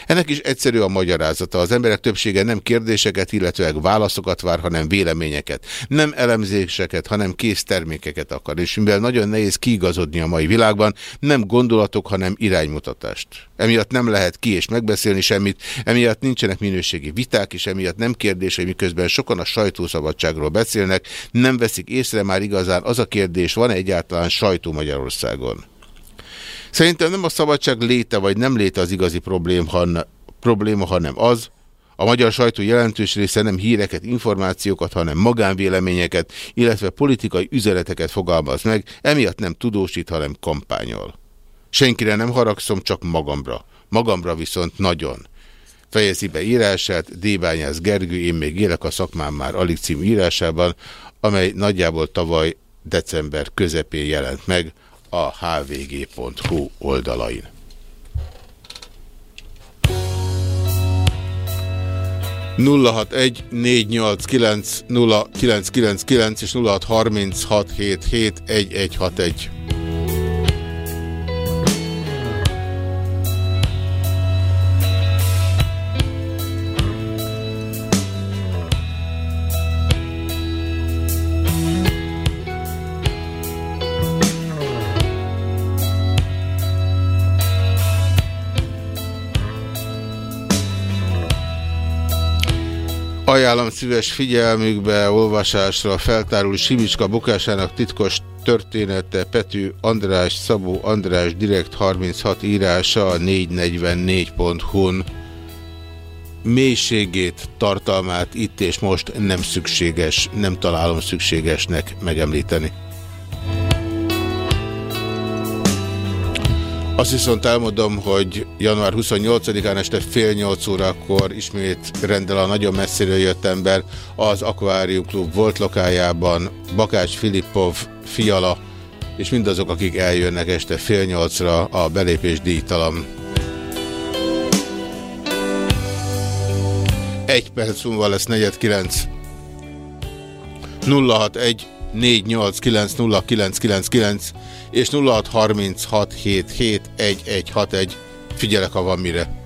Ennek is egyszerű a magyarázata. Az emberek többsége nem kérdéseket, illetőleg válaszokat vár, hanem véleményeket. Nem elemzéseket, hanem kész termékeket akar. És mivel nagyon nehéz kiigazodni a mai világban, nem gondolatok, hanem iránymutatást. Emiatt nem lehet ki és megbeszélni semmit, emiatt nincsenek minőségi viták, és emiatt nem kérdés, hogy miközben sokan a sajtószabadságról beszélnek, nem veszik észre már igazán az a kérdés, van -e egyáltalán sajtó Magyarországon. Szerintem nem a szabadság léte vagy nem léte az igazi problém, han, probléma, hanem az, a magyar sajtó jelentős része nem híreket, információkat, hanem magánvéleményeket, illetve politikai üzeneteket fogalmaz meg, emiatt nem tudósít, hanem kampányol. Senkire nem haragszom, csak magamra. Magamra viszont nagyon. Fejezi be írását, Débányász Gergő, én még élek a szakmám már alig című írásában, amely nagyjából tavaly december közepén jelent meg, a hvg.hu oldalain. nulla hat egy négy nyolc kilenc nulla kilenc kilenc kilenc és nulla hat harminc hat hét hét egy egy hat egy. Ajánlom szíves figyelmükbe, olvasásra feltárul Simicska bukásának titkos története Pető András, Szabó András Direkt 36 írása a 444.hu-n. Mélységét, tartalmát itt és most nem szükséges, nem találom szükségesnek megemlíteni. Azt viszont elmondom, hogy január 28-án este fél nyolc órakor ismét rendel a nagyon messziről jött ember az Aquarium Club volt lokájában Bakács Filippov, Fiala és mindazok, akik eljönnek este fél nyolcra a belépés díjtalan. Egy perc múlva lesz negyed kilenc. 061 489 és 0636771161. Figyelek, ha van mire.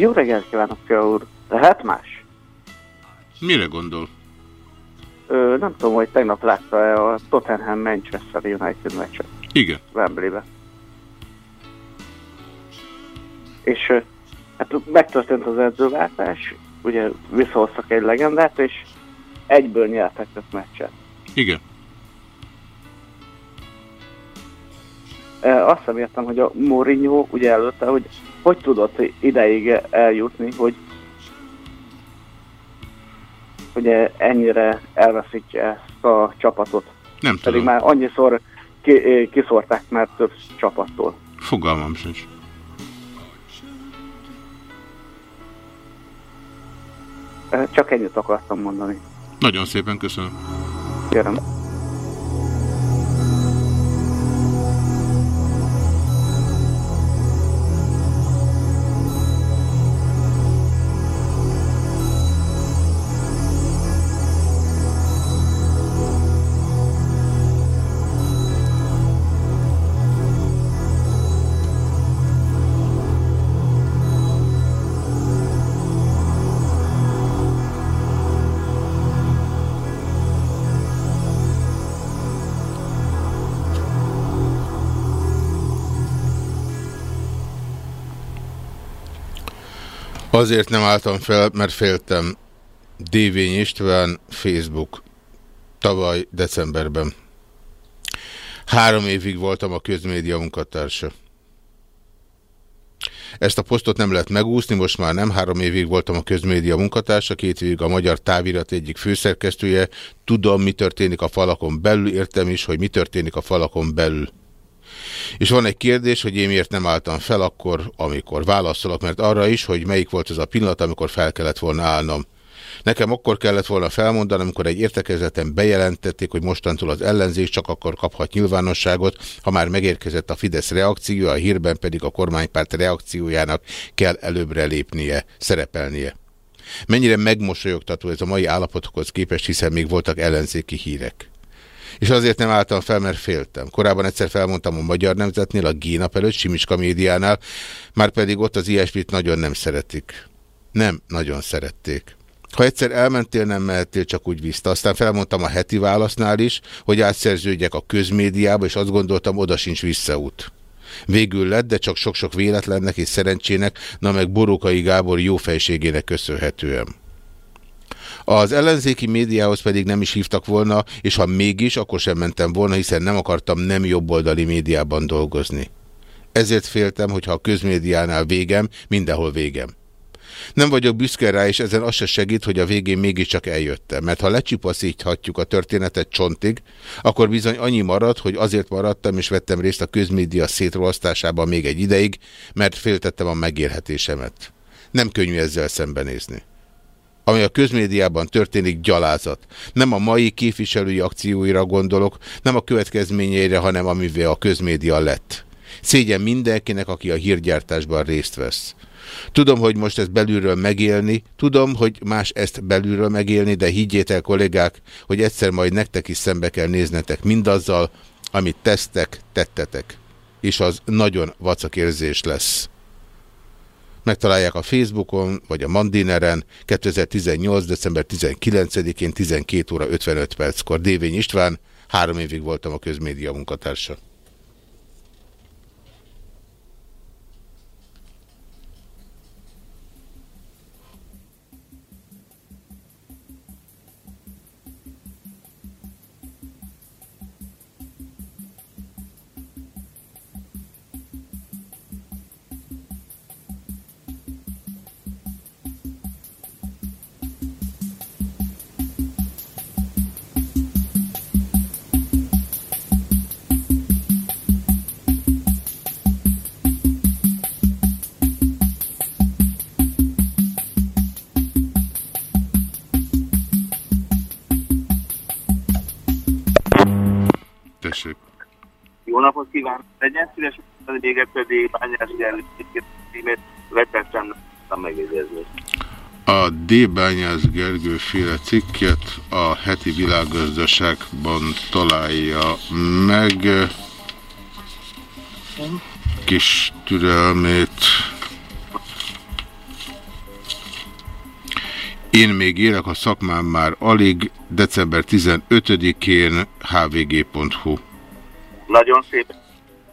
Jó reggelt kívánok, Fia úr. Lehet más? Mire gondol? Ö, nem tudom, hogy tegnap látta-e a Tottenham Manchester United meccset Igen. Wembley-be. És hát megtörtént az edzőváltás, ugye visszahoztak egy legendát, és egyből nyertek a meccset. Igen. Azt sem értem, hogy a Mourinho ugye előtte, hogy hogy tudott ideig eljutni, hogy ugye ennyire elveszítse ezt a csapatot. Nem Pedig tudom. már annyiszor ki, kiszórták már több csapattól. Fogalmam sincs. Ö, Csak ennyit akartam mondani. Nagyon szépen köszönöm. Kérem. Azért nem álltam fel, mert féltem. Dévény István, Facebook. Tavaly decemberben. Három évig voltam a közmédia munkatársa. Ezt a posztot nem lehet megúszni, most már nem. Három évig voltam a közmédia munkatársa, két évig a Magyar Távirat egyik főszerkesztője. Tudom, mi történik a falakon belül, értem is, hogy mi történik a falakon belül. És van egy kérdés, hogy én miért nem álltam fel akkor, amikor válaszolok, mert arra is, hogy melyik volt az a pillanat, amikor fel kellett volna állnom. Nekem akkor kellett volna felmondani, amikor egy értekezleten bejelentették, hogy mostantól az ellenzék csak akkor kaphat nyilvánosságot, ha már megérkezett a Fidesz reakció, a hírben pedig a kormánypárt reakciójának kell előbbre lépnie, szerepelnie. Mennyire megmosolyogtató ez a mai állapotokhoz képest, hiszen még voltak ellenzéki hírek. És azért nem álltam fel, mert féltem. Korábban egyszer felmondtam a Magyar Nemzetnél, a Génap előtt, Simicska médiánál, már pedig ott az ilyesmit nagyon nem szeretik. Nem nagyon szerették. Ha egyszer elmentél, nem mehettél, csak úgy vissza. Aztán felmondtam a heti válasznál is, hogy átszerződjek a közmédiába, és azt gondoltam, oda sincs visszaút. Végül lett, de csak sok-sok véletlennek és szerencsének, na meg Borókai Gábor jófejségének köszönhetően. Az ellenzéki médiához pedig nem is hívtak volna, és ha mégis, akkor sem mentem volna, hiszen nem akartam nem jobboldali médiában dolgozni. Ezért féltem, hogy ha a közmédiánál végem, mindenhol végem. Nem vagyok büszke rá, és ezen az se segít, hogy a végén mégiscsak eljöttem. Mert ha lecsipaszíthatjuk a történetet csontig, akkor bizony annyi marad, hogy azért maradtam és vettem részt a közmédia szétrolasztásában még egy ideig, mert féltettem a megélhetésemet. Nem könnyű ezzel szembenézni. Ami a közmédiában történik, gyalázat. Nem a mai képviselői akcióira gondolok, nem a következményeire, hanem amivel a közmédia lett. Szégyen mindenkinek, aki a hírgyártásban részt vesz. Tudom, hogy most ezt belülről megélni, tudom, hogy más ezt belülről megélni, de higgyétek kollégák, hogy egyszer majd nektek is szembe kell néznetek mindazzal, amit tesztek, tettetek. És az nagyon vacak érzés lesz. Megtalálják a Facebookon, vagy a Mandineren 2018. december 19-én 12 óra 55 perckor. Dévény István, három évig voltam a közmédia munkatársa. Napot kívánok! Legyen szíves, még egyszer bányás címét vetettem, nem tudtam megjegyezni. A D. Bányász Gergő féle cikket a heti világgazdaságban találja meg. kis türelmét. Én még élek, a szakmám már alig, december 15-én hvg.hu. Nagyon szép.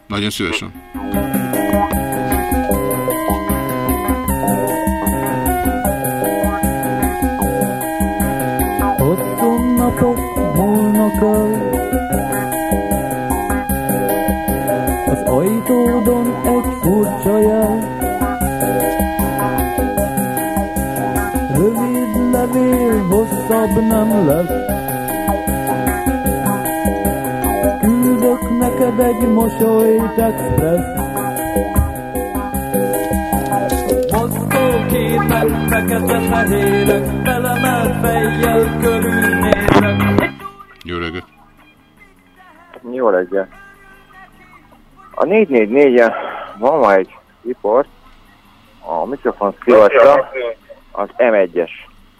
Nagyon szívesen. Mosolyt express Mozgó képek, fekete-fehérek Felemelt fejjel körülnézek Jó reggelt! Jó reggel. A 444-en van ma egy riport, a mikrofon szívatra az M1-es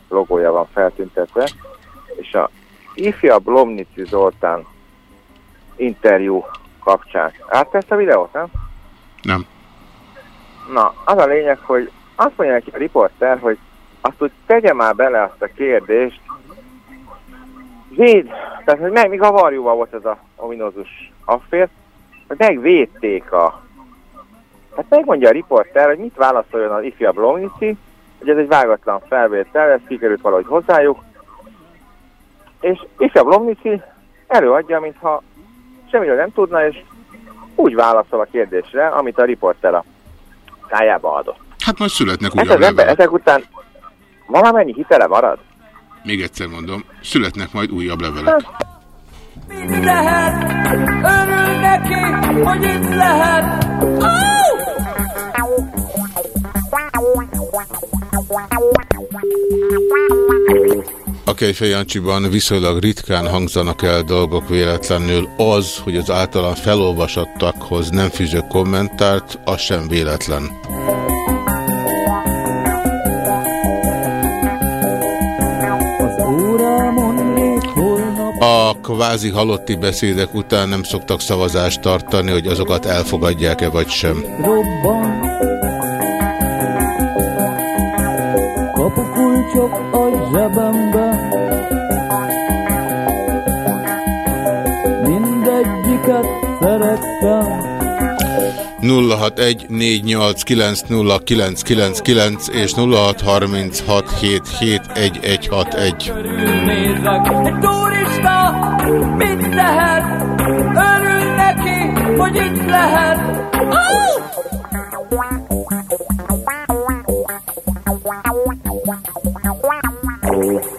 logója van feltüntetve, és a ifjabb Lomnici Zoltán interjú kapcsán. Áttesz a videót, nem? Nem. Na, az a lényeg, hogy azt mondja neki a riporter, hogy azt úgy tegye már bele azt a kérdést, véd, tehát hogy meg, még a varjúval volt ez a ominózus affér, hogy megvédték a... Hát megmondja a riporter, hogy mit válaszoljon az ifjabb Lomnici, hogy ez egy vágatlan felvétel, ez kikerült valahogy hozzájuk, és ifjabb Lomnici előadja, mintha semmiről nem tudna, és úgy válaszol a kérdésre, amit a riporter a szájába adott. Hát majd születnek Ez újabb az ember levelek. ezek után valamennyi hitele marad? Még egyszer mondom, születnek majd újabb levelek. Mit lehet? Örül neki, hogy itt lehet A Kejfej Jancsiban viszonylag ritkán hangzanak el dolgok véletlenül. Az, hogy az általán felolvasottakhoz nem fűzök kommentárt, az sem véletlen. A kvázi halotti beszédek után nem szoktak szavazást tartani, hogy azokat elfogadják-e vagy sem. robban Kapukulcsok a zsebembe 0614890999 és 0636771161. Nézek, egy turista mit tehet? Örül neki, hogy itt lehet Sok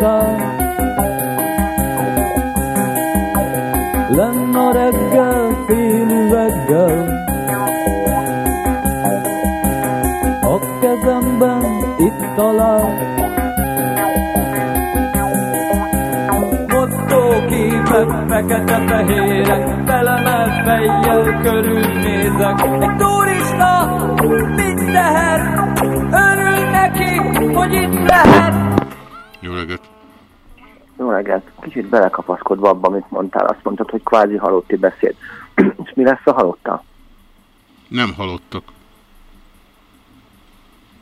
Száll Lenn a reggel fél üveggel A kezemben itt talál. Mottóképek, fekete-fehérek Felemelt fejjel körülnézek Egy turista mit tehet? Örül neki, hogy itt lehet reggelt! Jó reggelt. Kicsit belekapaszkodva abba, amit mondtál. Azt mondtad, hogy kvázi halotti beszéd. És mi lesz a halottal? Nem halottak.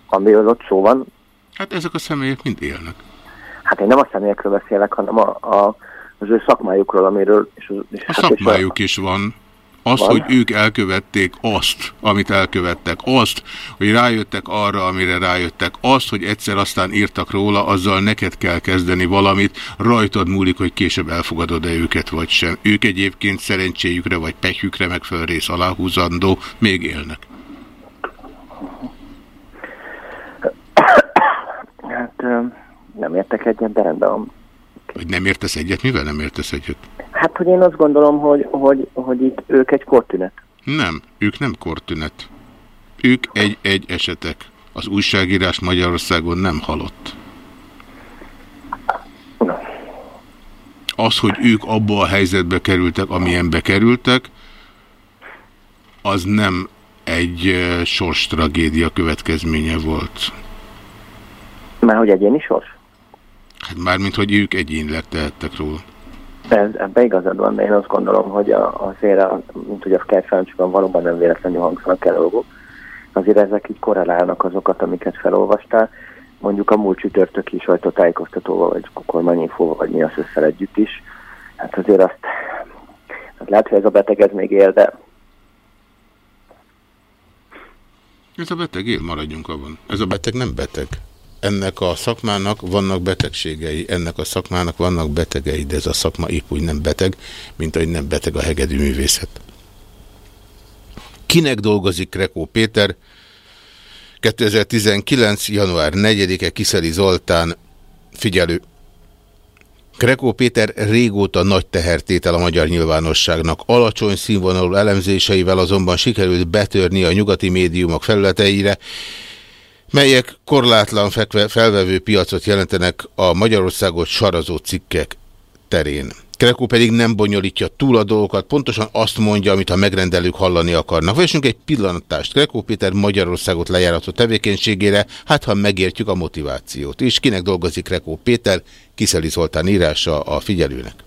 Amiről ott szó van, Hát ezek a személyek mind élnek. hát én nem a személyekről beszélek, hanem a, a, az ő szakmájukról, amiről... És, az- és, A hát, és szakmájuk is van. Az, Van? hogy ők elkövették azt, amit elkövettek, azt, hogy rájöttek arra, amire rájöttek, azt, hogy egyszer aztán írtak róla, azzal neked kell kezdeni valamit, rajtad múlik, hogy később elfogadod-e őket vagy sem. Ők egyébként szerencséjükre vagy pekjükre meg fölrész aláhúzandó, még élnek. Hát nem értek egyet, de rendben van. Hogy nem értesz egyet? Mivel nem értesz egyet? Hát, hogy én azt gondolom, hogy, hogy, hogy itt ők egy kortünet. Nem, ők nem kortünet. Ők egy-egy esetek. Az újságírás Magyarországon nem halott. az, hogy ők abba a helyzetbe kerültek, amilyenbe kerültek, az nem egy eh, sors tragédia következménye volt. Már hogy egyéni sors? Hát mármint, hogy ők egyénileg tehettek róla. Ez, ebbe igazad van, de én azt gondolom, hogy a, azért, a, mint hogy a Skype valóban nem véletlenül hangzanak el dolgok, azért ezek így korrelálnak azokat, amiket felolvastál, mondjuk a múlt csütörtöki sajtótájékoztatóval, vagy kormányinfóval, vagy mi az összel együtt is. Hát azért azt, hát lehet, hogy ez a beteg ez még él, de Ez a beteg él, maradjunk abban. Ez a beteg nem beteg. Ennek a szakmának vannak betegségei, ennek a szakmának vannak betegei, de ez a szakma épp úgy nem beteg, mint ahogy nem beteg a hegedű művészet. Kinek dolgozik Krekó Péter? 2019. január 4-e Kiszeli Zoltán figyelő. Krekó Péter régóta nagy tehertétel a magyar nyilvánosságnak. Alacsony színvonalú elemzéseivel azonban sikerült betörni a nyugati médiumok felületeire, melyek korlátlan fekve, felvevő piacot jelentenek a Magyarországot sarazó cikkek terén. Krekó pedig nem bonyolítja túl a dolgokat, pontosan azt mondja, amit a megrendelők hallani akarnak. Vessünk egy pillantást Krekó Péter Magyarországot lejárató tevékenységére, hát ha megértjük a motivációt. És kinek dolgozik Krekó Péter? Kiszeli Zoltán írása a figyelőnek.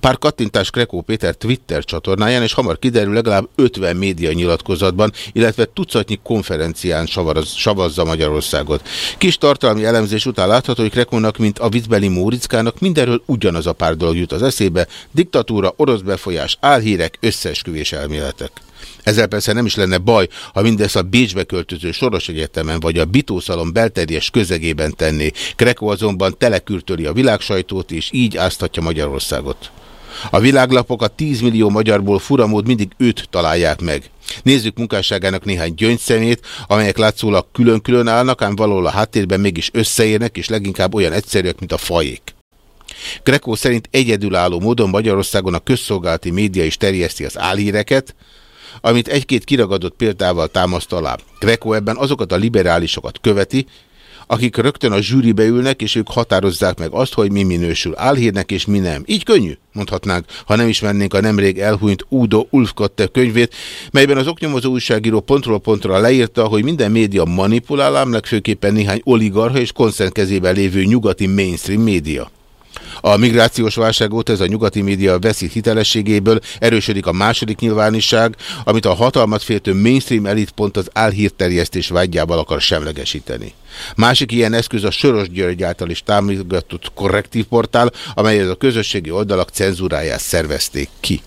Pár kattintás Krekó Péter Twitter csatornáján, és hamar kiderül legalább 50 média nyilatkozatban, illetve tucatnyi konferencián savaz, savazza Magyarországot. Kis tartalmi elemzés után látható, hogy Krekónak, mint a viccbeli Móriczkának mindenről ugyanaz a pár dolog jut az eszébe, diktatúra, orosz befolyás, álhírek, összeesküvés elméletek. Ezzel persze nem is lenne baj, ha mindezt a Bécsbe költöző Soros Egyetemen vagy a Bitószalon belterjes közegében tenné. Kreko azonban telekürtöli a világsajtót, és így áztatja Magyarországot. A világlapokat 10 millió magyarból furamód mindig őt találják meg. Nézzük munkásságának néhány gyöngyszemét, amelyek látszólag külön-külön állnak, ám valahol a háttérben mégis összeérnek, és leginkább olyan egyszerűek, mint a fajék. Greco szerint egyedülálló módon Magyarországon a közszolgálati média is terjeszti az álhíreket, amit egy-két kiragadott példával támaszt alá. Greco ebben azokat a liberálisokat követi, akik rögtön a zsűribe ülnek, és ők határozzák meg azt, hogy mi minősül álhírnek, és mi nem. Így könnyű, mondhatnánk, ha nem ismernénk a nemrég elhunyt Udo Ulfkotte könyvét, melyben az oknyomozó újságíró pontról pontra leírta, hogy minden média manipulál, ám legfőképpen néhány oligarha és konszent kezében lévő nyugati mainstream média. A migrációs válság óta ez a nyugati média veszít hitelességéből, erősödik a második nyilvánosság, amit a hatalmat féltő mainstream elit pont az álhírterjesztés vágyjával akar semlegesíteni. Másik ilyen eszköz a Soros György által is támogatott korrektív portál, amely a közösségi oldalak cenzúráját szervezték ki.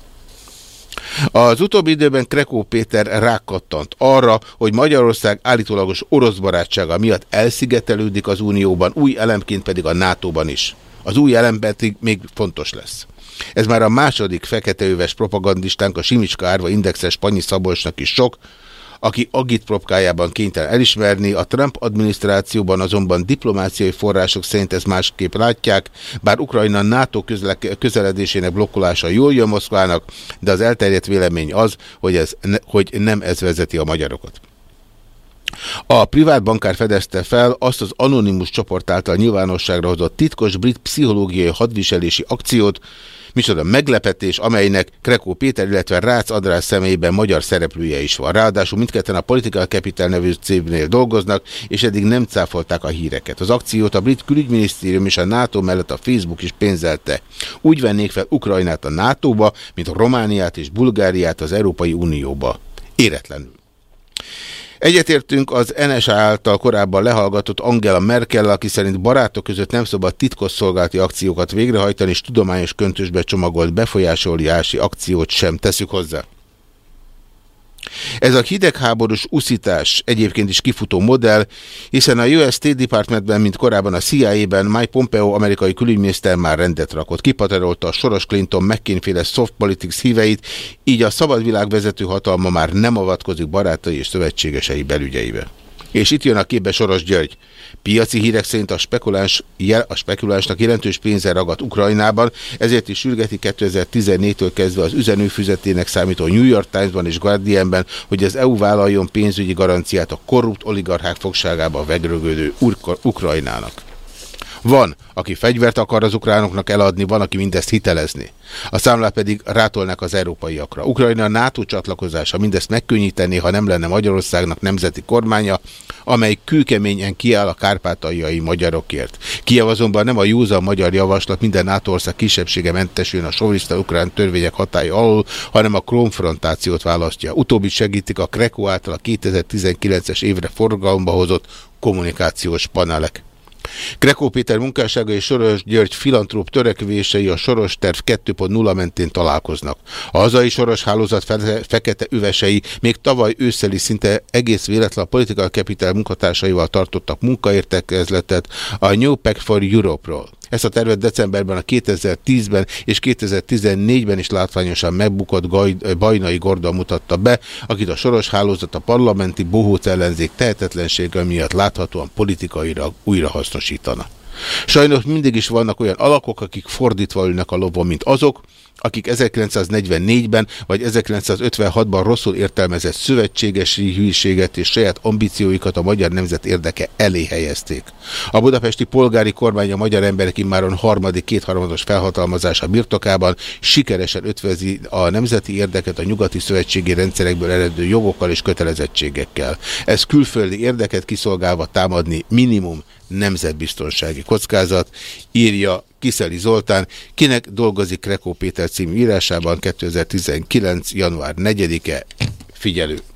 Az utóbbi időben Krekó Péter rákattant arra, hogy Magyarország állítólagos orosz barátsága miatt elszigetelődik az Unióban, új elemként pedig a NATO-ban is. Az új elem pedig még fontos lesz. Ez már a második feketeöves propagandistánk, a Simicska Árva indexes Panyi Szabolcsnak is sok, aki agitpropkájában kénytelen elismerni, a Trump adminisztrációban azonban diplomáciai források szerint ezt másképp látják, bár Ukrajna NATO közeledésének blokkolása jól jön Moszkvának, de az elterjedt vélemény az, hogy, ez, hogy nem ez vezeti a magyarokat. A privát bankár fedezte fel azt az anonimus csoport által nyilvánosságra hozott titkos brit pszichológiai hadviselési akciót, micsoda meglepetés, amelynek Krekó Péter, illetve Rácz Adrás személyében magyar szereplője is van. Ráadásul mindketten a Political Capital nevű cégnél dolgoznak, és eddig nem cáfolták a híreket. Az akciót a brit külügyminisztérium és a NATO mellett a Facebook is pénzelte. Úgy vennék fel Ukrajnát a NATO-ba, mint Romániát és Bulgáriát az Európai Unióba. Éretlenül. Egyetértünk az NSA által korábban lehallgatott Angela Merkel, aki szerint barátok között nem szabad titkosszolgálati akciókat végrehajtani, és tudományos köntösbe csomagolt befolyásolási akciót sem teszük hozzá. Ez a hidegháborús uszítás egyébként is kifutó modell, hiszen a US State Departmentben, mint korábban a CIA-ben Mike Pompeo amerikai külügyminiszter már rendet rakott. Kipaterolta a Soros Clinton McCain-féle soft politics híveit, így a szabad világ vezető hatalma már nem avatkozik barátai és szövetségesei belügyeibe. És itt jön a képbe Soros György. Piaci hírek szerint a, spekuláns, a spekulánsnak jelentős pénze ragadt Ukrajnában, ezért is sürgeti 2014-től kezdve az üzenőfüzetének számító New York Times-ban és Guardianben, hogy az EU vállaljon pénzügyi garanciát a korrupt oligarchák fogságába vegrögődő Ukrajnának. Van, aki fegyvert akar az ukránoknak eladni, van, aki mindezt hitelezni. A számlát pedig rátolnak az európaiakra. Ukrajna a NATO csatlakozása mindezt megkönnyíteni, ha nem lenne Magyarországnak nemzeti kormánya, amely kőkeményen kiáll a kárpátaljai magyarokért. Kiev azonban nem a józan magyar javaslat minden NATO ország kisebbsége mentesüljön a sovista ukrán törvények hatája alól, hanem a konfrontációt választja. Utóbbi segítik a Kreko által a 2019-es évre forgalomba hozott kommunikációs panelek. Grekó Péter munkássága és Soros György filantróp törekvései a Soros terv 2.0 mentén találkoznak. A hazai Soros hálózat fe fekete üvesei még tavaly ősszeli szinte egész véletlen a Political Capital munkatársaival tartottak munkaértekezletet a New Pact for Europe-ról. Ezt a tervet decemberben a 2010-ben és 2014-ben is látványosan megbukott Bajnai Gordon mutatta be, akit a soros hálózat a parlamenti bohóc ellenzék tehetetlensége miatt láthatóan politikaira újrahasznosítana. Sajnos mindig is vannak olyan alakok, akik fordítva ülnek a lovon, mint azok, akik 1944-ben vagy 1956-ban rosszul értelmezett szövetségesi hűséget és saját ambícióikat a magyar nemzet érdeke elé helyezték. A budapesti polgári kormány a magyar emberek immáron harmadik kétharmados felhatalmazása birtokában sikeresen ötvezi a nemzeti érdeket a nyugati szövetségi rendszerekből eredő jogokkal és kötelezettségekkel. Ez külföldi érdeket kiszolgálva támadni minimum nemzetbiztonsági kockázat, írja Kiszeli Zoltán, kinek dolgozik Krekó Péter című írásában 2019. január 4-e. Figyelő!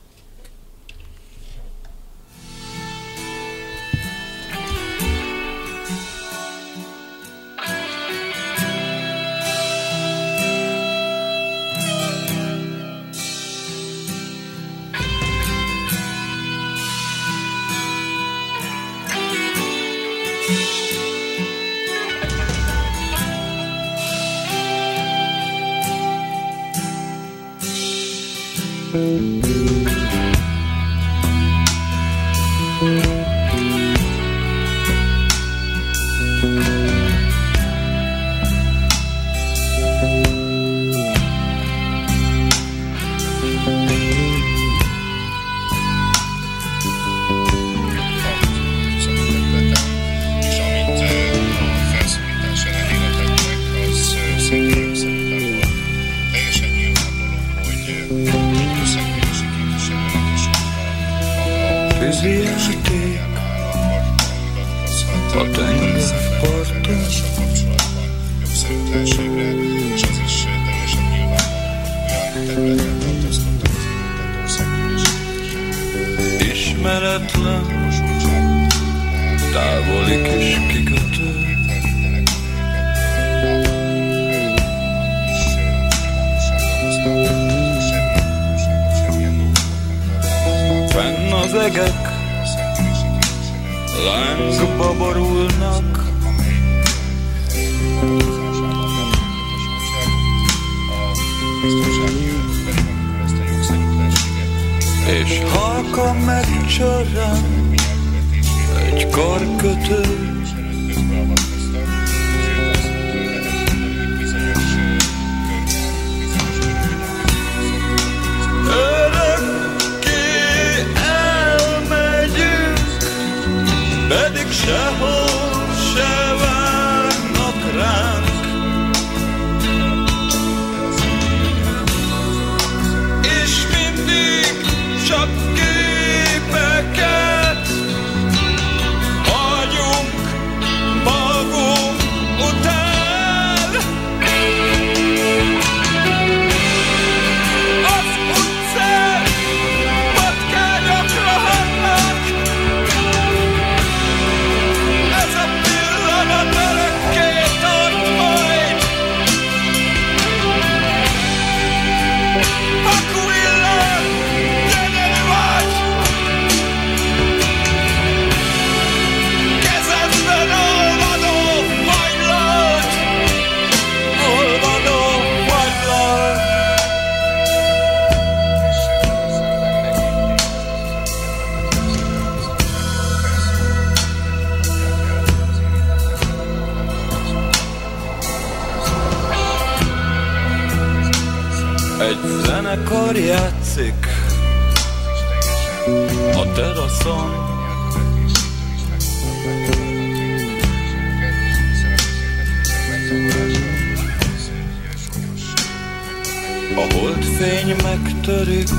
Fény megtörik.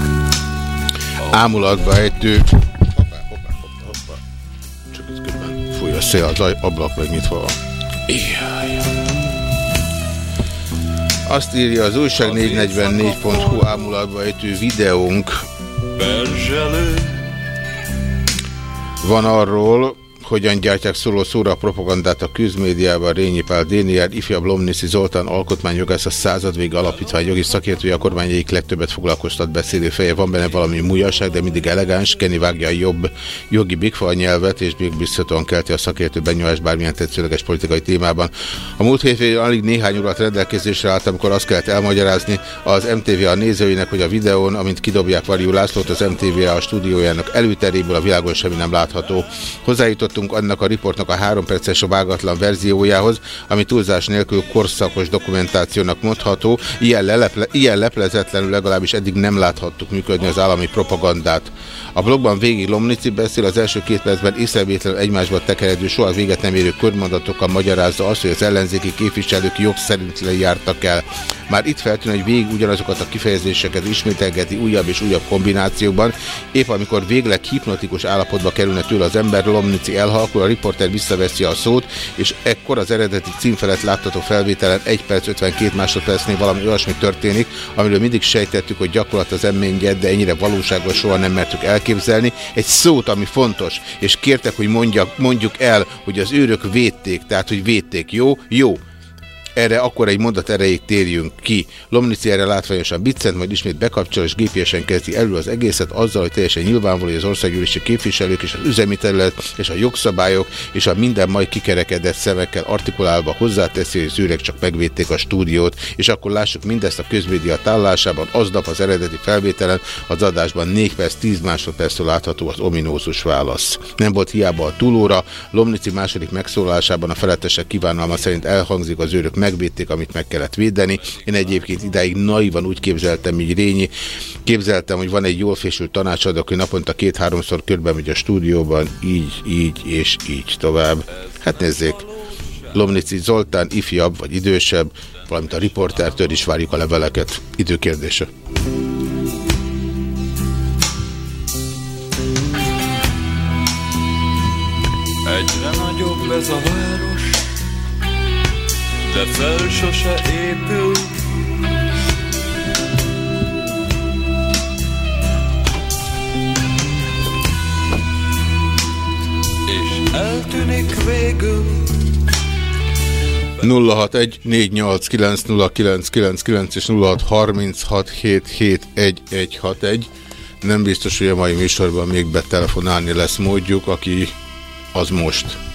Ámulatba ejtő. Hoppá, hoppá, hoppá, hoppá. Csak ez közben fúj a szél, az ablak megnyitva van. Jaj. Azt írja az újság 444.hu ámulatba ejtő videónk. Van arról, hogyan gyártják szóló szóra a propagandát a közmédiában Rényi Pál Déniel, ifjabb Lomniszi Zoltán alkotmányjogász a századvég alapítvány jogi szakértője, a kormány egyik legtöbbet foglalkoztat beszélő feje. Van benne valami mújaság, de mindig elegáns, Kenny vágja a jobb jogi bigfal nyelvet, és biztosan kelti a szakértő benyomást bármilyen tetszőleges politikai témában. A múlt hétvégén alig néhány órát rendelkezésre állt, amikor azt kellett elmagyarázni az MTV a nézőinek, hogy a videón, amint kidobják Varió Lászlót az MTV a stúdiójának előteréből a világon semmi nem látható. Hozzájutott eljutottunk annak a riportnak a három perces vágatlan verziójához, ami túlzás nélkül korszakos dokumentációnak mondható. Ilyen, leleple, ilyen leplezetlenül legalábbis eddig nem láthattuk működni az állami propagandát. A blogban végig Lomnici beszél, az első két percben észrevétlenül egymásba tekeredő, soha véget nem érő körmondatokkal magyarázza azt, hogy az ellenzéki képviselők szerint lejártak el. Már itt feltűn, hogy végig ugyanazokat a kifejezéseket ismételgeti újabb és újabb kombinációkban. Épp amikor végleg hipnotikus állapotba kerülne tőle az ember, Lomnici elhalkul, a riporter visszaveszi a szót, és ekkor az eredeti cím felett látható felvételen 1 perc 52 másodpercnél valami olyasmi történik, amiről mindig sejtettük, hogy gyakorlat az emményed, de ennyire valóságos soha nem mertük elképzelni. Egy szót, ami fontos, és kértek, hogy mondjak, mondjuk el, hogy az őrök védték, tehát hogy védték. Jó? Jó erre akkor egy mondat erejéig térjünk ki. Lomnici erre látványosan biccent, majd ismét bekapcsol és gépiesen kezdi elő az egészet azzal, hogy teljesen nyilvánvaló, hogy az országgyűlési képviselők és az üzemi terület és a jogszabályok és a minden majd kikerekedett szemekkel artikulálva hozzáteszi, hogy az őrek csak megvédték a stúdiót, és akkor lássuk mindezt a közmédia tállásában, aznap az eredeti felvételen, az adásban 4 perc, 10 másodperctől látható az ominózus válasz. Nem volt hiába a túlóra, Lomnici második megszólásában a felettesek kívánalma szerint elhangzik az őrök meg megvédték, amit meg kellett védeni. Én egyébként idáig naivan úgy képzeltem, így Rényi, képzeltem, hogy van egy jól fésült tanácsadó, aki naponta két-háromszor körbe megy a stúdióban, így, így és így tovább. Hát nézzék, Lomnici Zoltán ifjabb vagy idősebb, valamint a riportertől is várjuk a leveleket. Időkérdése. Egyre nagyobb ez a város de fel sose épül. És eltűnik végül. 061 489 és 0636771161. Nem biztos, hogy a mai műsorban még betelefonálni lesz módjuk, aki az most.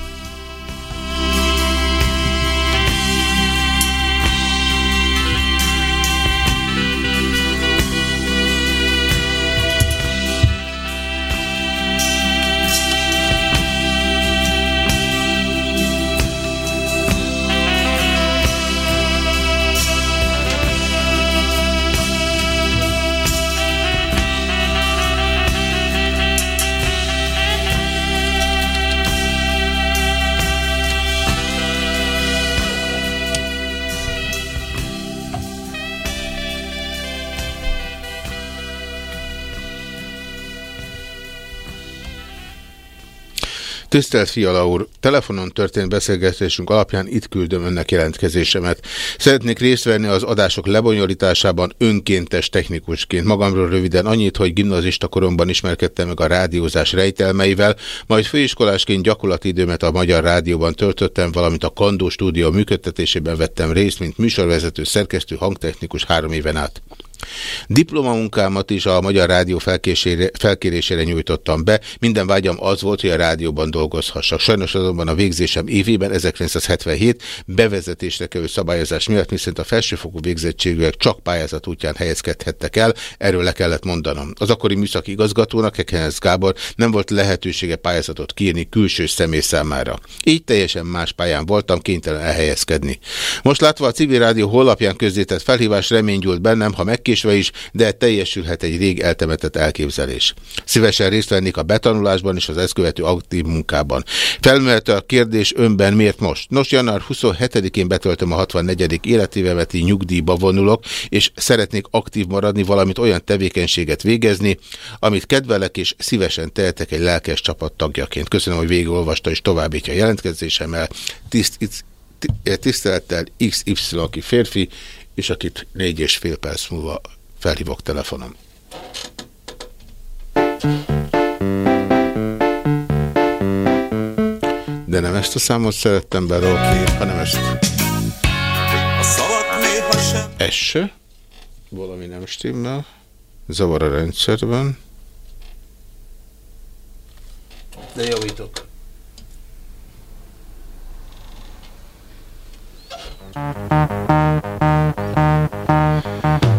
Tisztelt Fiala úr, telefonon történt beszélgetésünk alapján itt küldöm önnek jelentkezésemet. Szeretnék részt venni az adások lebonyolításában önkéntes technikusként. Magamról röviden annyit, hogy gimnazista koromban ismerkedtem meg a rádiózás rejtelmeivel, majd főiskolásként gyakorlati időmet a Magyar Rádióban töltöttem, valamint a Kandó stúdió működtetésében vettem részt, mint műsorvezető, szerkesztő, hangtechnikus három éven át. Diplomamunkámat is a Magyar Rádió felkérésére nyújtottam be. Minden vágyam az volt, hogy a rádióban dolgozhassak. Sajnos azonban a végzésem évében, 1977 bevezetésre kerül szabályozás miatt, miszerint a felsőfokú végzettségűek csak pályázat útján helyezkedhettek el, erről le kellett mondanom. Az akkori műszaki igazgatónak, Kekenez Gábor nem volt lehetősége pályázatot kírni külső személy számára. Így teljesen más pályán voltam, kénytelen elhelyezkedni. Most látva a civil rádió honlapján közzétett felhívás remény gyújt bennem, ha megkérdezem, kikésve is, de teljesülhet egy rég eltemetett elképzelés. Szívesen részt vennék a betanulásban és az ezt követő aktív munkában. Felmerült a kérdés önben miért most? Nos, január 27-én betöltöm a 64. életévemet, így nyugdíjba vonulok, és szeretnék aktív maradni, valamit olyan tevékenységet végezni, amit kedvelek és szívesen tehetek egy lelkes csapat tagjaként. Köszönöm, hogy végigolvasta és továbbítja a jelentkezésemmel. Tiszt, tisztelettel XY, aki férfi, és akit négy és fél perc múlva felhívok telefonom. De nem ezt a számot szerettem belőle, hanem ezt. Ez se. Valami nem stimmel. Zavar a rendszerben. De javítok. Thank you.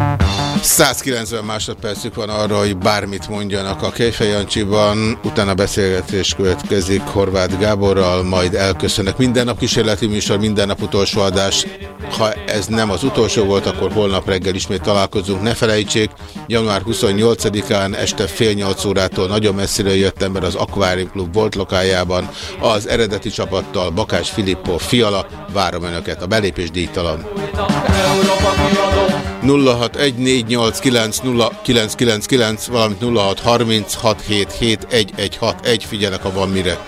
190 másodpercük van arra, hogy bármit mondjanak a Kejfejancsiban, utána beszélgetés következik Horváth Gáborral, majd elköszönnek. Minden nap kísérleti műsor, minden nap utolsó adás. Ha ez nem az utolsó volt, akkor holnap reggel ismét találkozunk. Ne felejtsék, január 28-án este fél nyolc órától nagyon messzire jöttem, mert az Aquarium Club volt lokájában az eredeti csapattal, Bakás Filippo, Fiala, várom Önöket, a belépés díjtalan. 0614890999, valamint 0636771161, figyelek, ha van mire.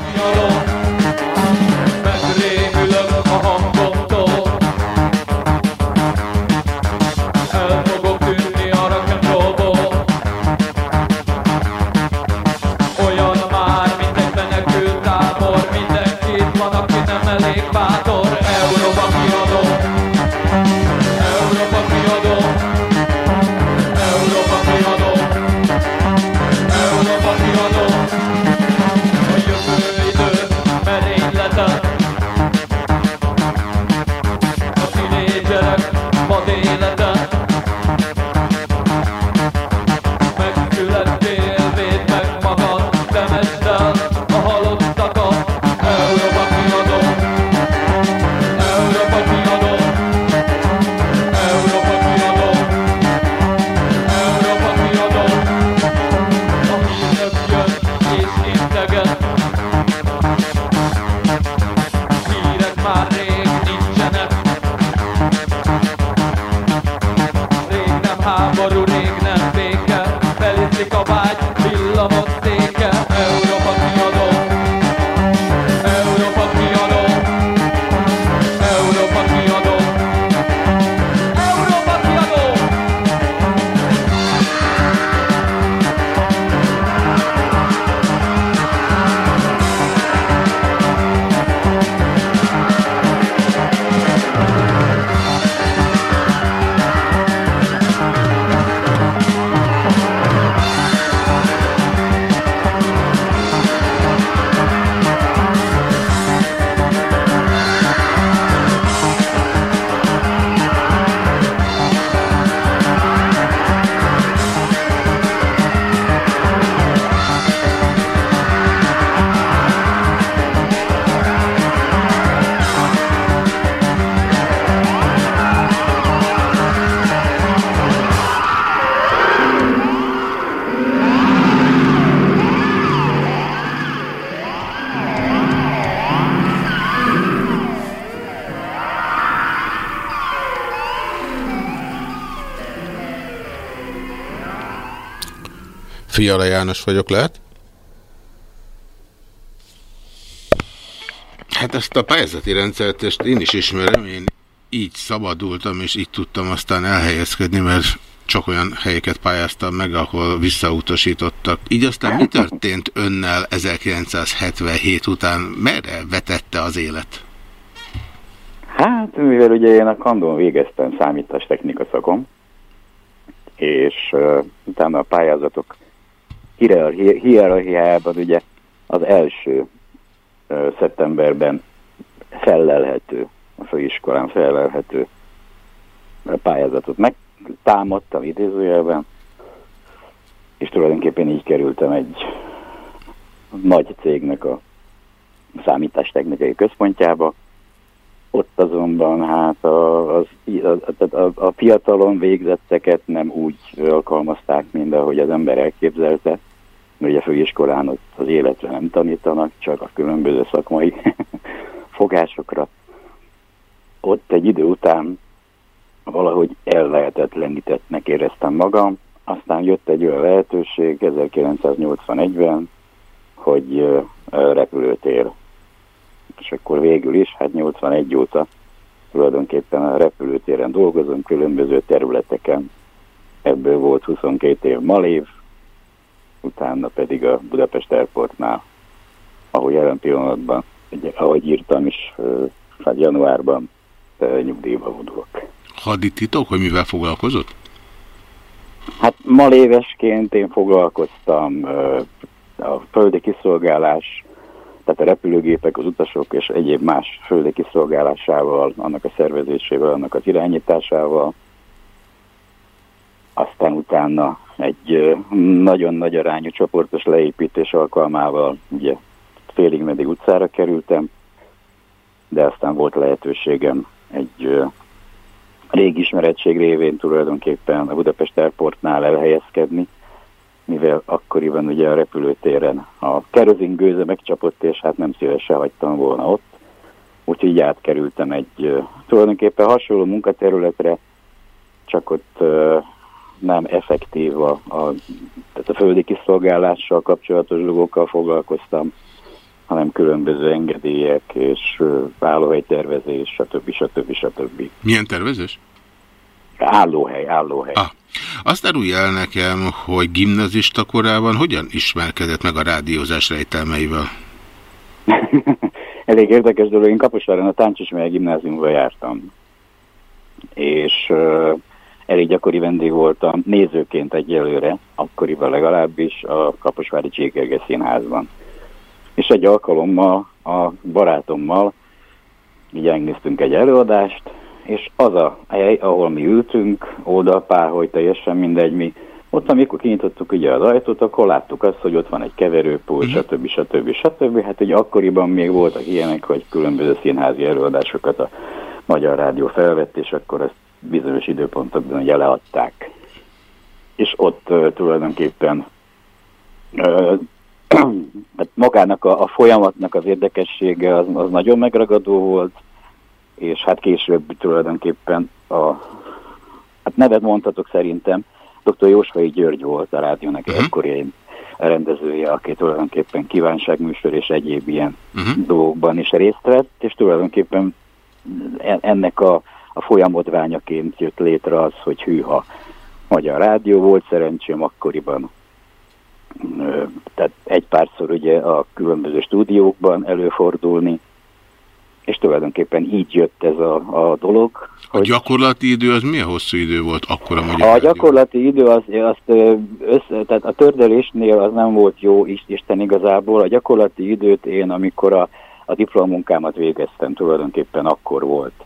Fiala János vagyok, lehet? Hát ezt a pályázati rendszert ezt én is ismerem, én így szabadultam, és így tudtam aztán elhelyezkedni, mert csak olyan helyeket pályáztam meg, ahol visszautasítottak. Így aztán mi történt önnel 1977 után? Merre vetette az élet? Hát, mivel ugye én a kandon végeztem számítástechnika szakon, és uh, utána a pályázatok hierarchiájában ugye az első szeptemberben fellelhető, a főiskolán fellelhető pályázatot megtámadtam idézőjelben, és tulajdonképpen így kerültem egy nagy cégnek a számítástechnikai központjába, Ott azonban hát a, az, a, a, a fiatalon végzetteket nem úgy alkalmazták, mint ahogy az ember elképzelte. Ugye főiskolán ott az életre nem tanítanak, csak a különböző szakmai fogásokra. Ott egy idő után valahogy ellehetetlenítettnek éreztem magam, aztán jött egy olyan lehetőség 1981-ben, hogy repülőtér. És akkor végül is, hát 81 óta tulajdonképpen a repülőtéren dolgozom, különböző területeken. Ebből volt 22 év Malév, utána pedig a Budapest Airportnál, ahogy jelen pillanatban, ugye, ahogy írtam is, hát januárban nyugdíjba vonulok. Hadititok, hogy mivel foglalkozott? Hát malévesként én foglalkoztam a földi kiszolgálás, tehát a repülőgépek, az utasok és egyéb más földi kiszolgálásával, annak a szervezésével, annak az irányításával. Aztán utána egy nagyon nagy arányú csoportos leépítés alkalmával ugye félig meddig utcára kerültem, de aztán volt lehetőségem egy régi ismerettség révén tulajdonképpen a Budapest Airportnál elhelyezkedni, mivel akkoriban ugye a repülőtéren a kerozin gőze megcsapott, és hát nem szívesen hagytam volna ott. Úgyhogy átkerültem egy tulajdonképpen hasonló munkaterületre, csak ott nem effektív a, a, tehát a földi kiszolgálással kapcsolatos dolgokkal foglalkoztam, hanem különböző engedélyek és állóhelytervezés, stb. stb. stb. Milyen tervezés? Állóhely, állóhely. Ah. Azt árulja el nekem, hogy gimnazista korában hogyan ismerkedett meg a rádiózás rejtelmeivel? Elég érdekes dolog, én Kaposváron a Táncsicsmelye gimnáziumban jártam. És uh, elég gyakori vendég voltam, nézőként egyelőre, akkoriban legalábbis a Kaposvári Csékerge Színházban. És egy alkalommal a barátommal így megnéztünk egy előadást, és az a hely, ahol mi ültünk, oldalpáholy, teljesen mindegy, mi ott, amikor kinyitottuk ugye az ajtót, akkor láttuk azt, hogy ott van egy keverőpult, uh-huh. stb. stb. stb. Hát ugye akkoriban még voltak ilyenek, hogy különböző színházi előadásokat a Magyar Rádió felvett, és akkor ezt bizonyos időpontokban ugye leadták. És ott uh, tulajdonképpen uh, hát magának a, a folyamatnak az érdekessége az, az nagyon megragadó volt, és hát később tulajdonképpen a, hát nevet mondhatok szerintem, dr. Jósvai György volt a rádiónak uh-huh. ekkori rendezője, aki tulajdonképpen kívánságműsor és egyéb ilyen uh-huh. dolgokban is részt vett, és tulajdonképpen ennek a, a folyamodványaként jött létre az, hogy hűha Magyar Rádió volt szerencsém akkoriban, tehát egy párszor ugye a különböző stúdiókban előfordulni, és tulajdonképpen így jött ez a, a dolog. A hogy gyakorlati idő az milyen hosszú idő volt akkor a magyar A gyakorlati idő az, azt össze, tehát a tördelésnél az nem volt jó Isten igazából. A gyakorlati időt én, amikor a, a diplomunkámat végeztem, tulajdonképpen akkor volt.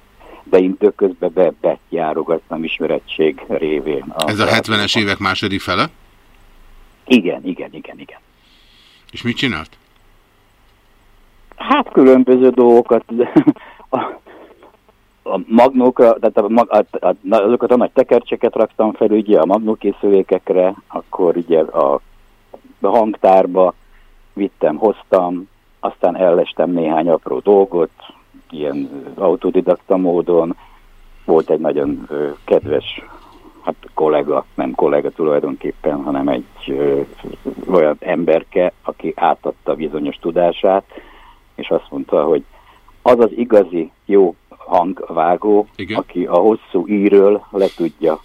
De én közben be, bejárogattam ismerettség révén. A ez a 70-es évek második fele? Igen, igen, igen, igen. És mit csinált? Hát különböző dolgokat, a, a magnókra, tehát a, a, a, azokat a nagy tekercseket raktam fel ugye a magnókészülékekre, akkor ugye a, a hangtárba vittem, hoztam, aztán ellestem néhány apró dolgot, ilyen autodidakta módon. Volt egy nagyon ö, kedves hát kollega, nem kollega tulajdonképpen, hanem egy ö, olyan emberke, aki átadta bizonyos tudását, és azt mondta, hogy az az igazi jó hangvágó, Igen. aki a hosszú íről le tudja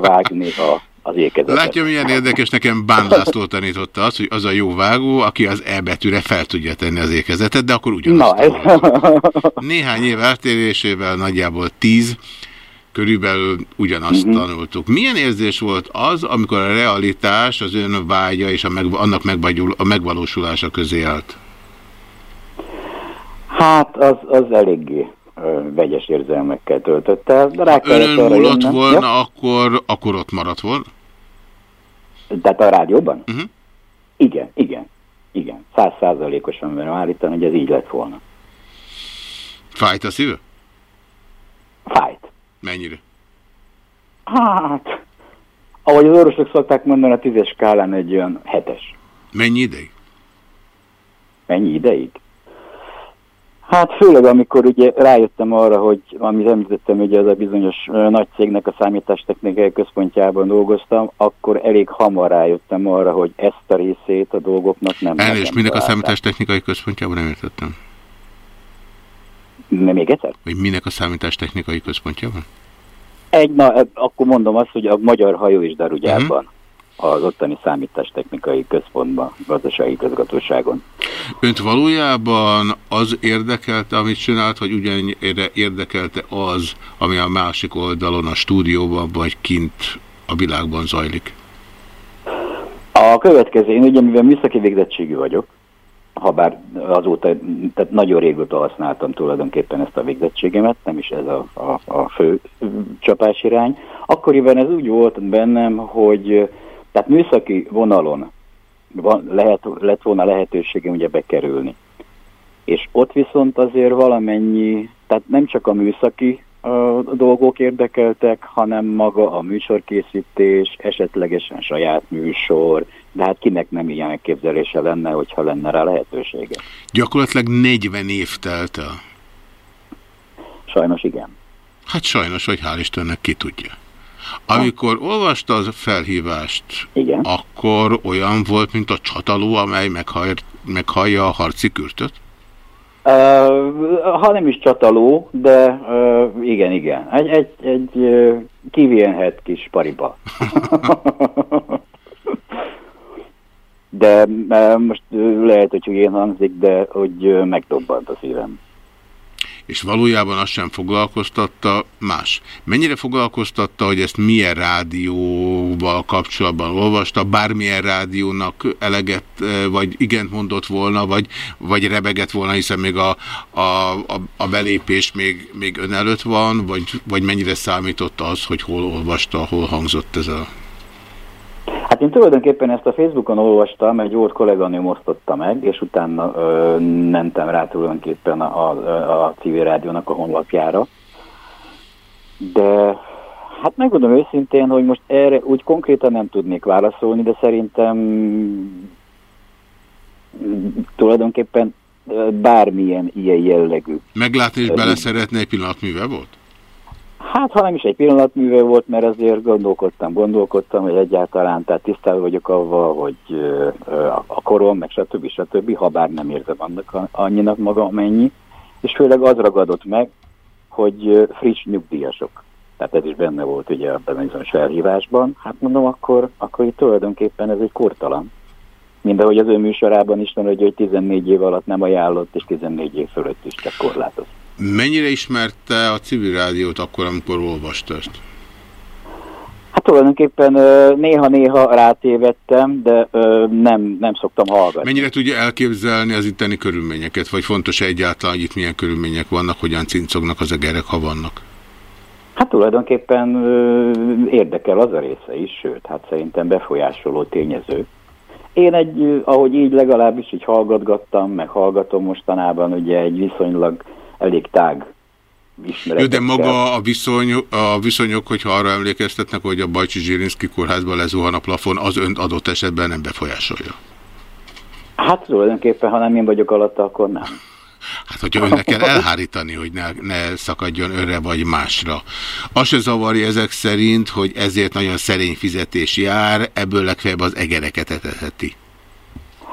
vágni a, az ékezetet. Látja, milyen érdekes, nekem Bán László tanította azt, hogy az a jó vágó, aki az E betűre fel tudja tenni az ékezetet, de akkor ugyanazt. Na, ez... Néhány év eltérésével nagyjából tíz, körülbelül ugyanazt uh-huh. tanultuk. Milyen érzés volt az, amikor a realitás, az ön vágya és a meg, annak a megvalósulása közé állt? Hát az, az eléggé vegyes érzelmekkel töltött el. De rá ha önön múlott volna, ja? akkor, akkor ott maradt volna? Tehát a rádióban? Uh -huh. Igen, igen, igen. Száz százalékosan merem állítani, hogy ez így lett volna. Fájt a szíve? Fájt. Mennyire? Hát, ahogy az orvosok szokták mondani, a tízes skálán egy olyan hetes. Mennyi ideig? Mennyi ideig? Hát főleg, amikor ugye rájöttem arra, hogy amit említettem, ugye az a bizonyos nagy cégnek a számítástechnikai központjában dolgoztam, akkor elég hamar rájöttem arra, hogy ezt a részét a dolgoknak nem Elnézést, minek a számítástechnikai központjában nem értettem. Nem még egyszer? Vagy minek a számítástechnikai központjában? Egy, na, e- akkor mondom azt, hogy a Magyar Hajó és Darugyárban, az ottani számítástechnikai központban, gazdasági közgatóságon. Önt valójában az érdekelte, amit csinált, vagy ugyanére érdekelte az, ami a másik oldalon, a stúdióban, vagy kint a világban zajlik? A következő, én ugye mivel műszaki végzettségű vagyok, ha bár azóta, tehát nagyon régóta használtam tulajdonképpen ezt a végzettségemet, nem is ez a, a, a fő csapásirány. Akkoriban ez úgy volt bennem, hogy tehát műszaki vonalon van, lehet, lett volna lehetőségem ugye bekerülni. És ott viszont azért valamennyi, tehát nem csak a műszaki a dolgok érdekeltek, hanem maga a műsorkészítés, esetlegesen saját műsor, de hát kinek nem ilyen elképzelése lenne, hogyha lenne rá lehetősége. Gyakorlatilag 40 év telt el. Sajnos igen. Hát sajnos, hogy hál' Istennek ki tudja. Amikor olvasta az felhívást, Igen. akkor olyan volt, mint a csataló, amely meghaj, meghallja a harci kürtöt? Uh, ha nem is csataló, de uh, igen, igen. Egy, egy, egy uh, kivénhet kis pariba. de uh, most uh, lehet, hogy hülyén hangzik, de hogy uh, megdobbant a szívem. És valójában azt sem foglalkoztatta más. Mennyire foglalkoztatta, hogy ezt milyen rádióval kapcsolatban olvasta, bármilyen rádiónak eleget, eh, vagy igent mondott volna, vagy, vagy rebegett volna, hiszen még a, a, a, a belépés még, még ön előtt van, vagy, vagy mennyire számított az, hogy hol olvasta, hol hangzott ez a... Én tulajdonképpen ezt a Facebookon olvastam, egy volt kolléganőm osztotta meg, és utána ö, mentem rá tulajdonképpen a, a, a civil rádiónak a honlapjára. De hát megmondom őszintén, hogy most erre úgy konkrétan nem tudnék válaszolni, de szerintem tulajdonképpen bármilyen ilyen jellegű. Meglátni és bele szeretne egy pillanat mivel volt? Hát, ha nem is egy pillanatműve volt, mert azért gondolkodtam, gondolkodtam, hogy egyáltalán, tehát tisztában vagyok avval, hogy a korom, meg stb. stb., ha bár nem érzem annak annyinak maga amennyi, és főleg az ragadott meg, hogy friss nyugdíjasok. Tehát ez is benne volt ugye abban a bizonyos felhívásban. Hát mondom, akkor, akkor itt tulajdonképpen ez egy kortalan. Mind ahogy az ő műsorában is van, hogy, hogy 14 év alatt nem ajánlott, és 14 év fölött is csak korlátoz. Mennyire ismerte a civil rádiót akkor, amikor olvasta ezt? Hát tulajdonképpen néha-néha rátévettem, de nem, nem szoktam hallgatni. Mennyire tudja elképzelni az itteni körülményeket, vagy fontos -e egyáltalán, hogy itt milyen körülmények vannak, hogyan cincognak az egerek, ha vannak? Hát tulajdonképpen érdekel az a része is, sőt, hát szerintem befolyásoló tényező. Én egy, ahogy így legalábbis így hallgatgattam, meg hallgatom mostanában, ugye egy viszonylag elég tág Jó, ismeretekkel. de maga a, viszony, a viszonyok, hogyha arra emlékeztetnek, hogy a Bajcsi Zsirinszki kórházban lezuhan a plafon, az önt adott esetben nem befolyásolja. Hát tulajdonképpen, ha nem én vagyok alatta, akkor nem. Hát, hogyha önnek kell elhárítani, hogy ne, ne szakadjon önre vagy másra. Az se zavarja ezek szerint, hogy ezért nagyon szerény fizetés jár, ebből legfeljebb az egereket etetheti.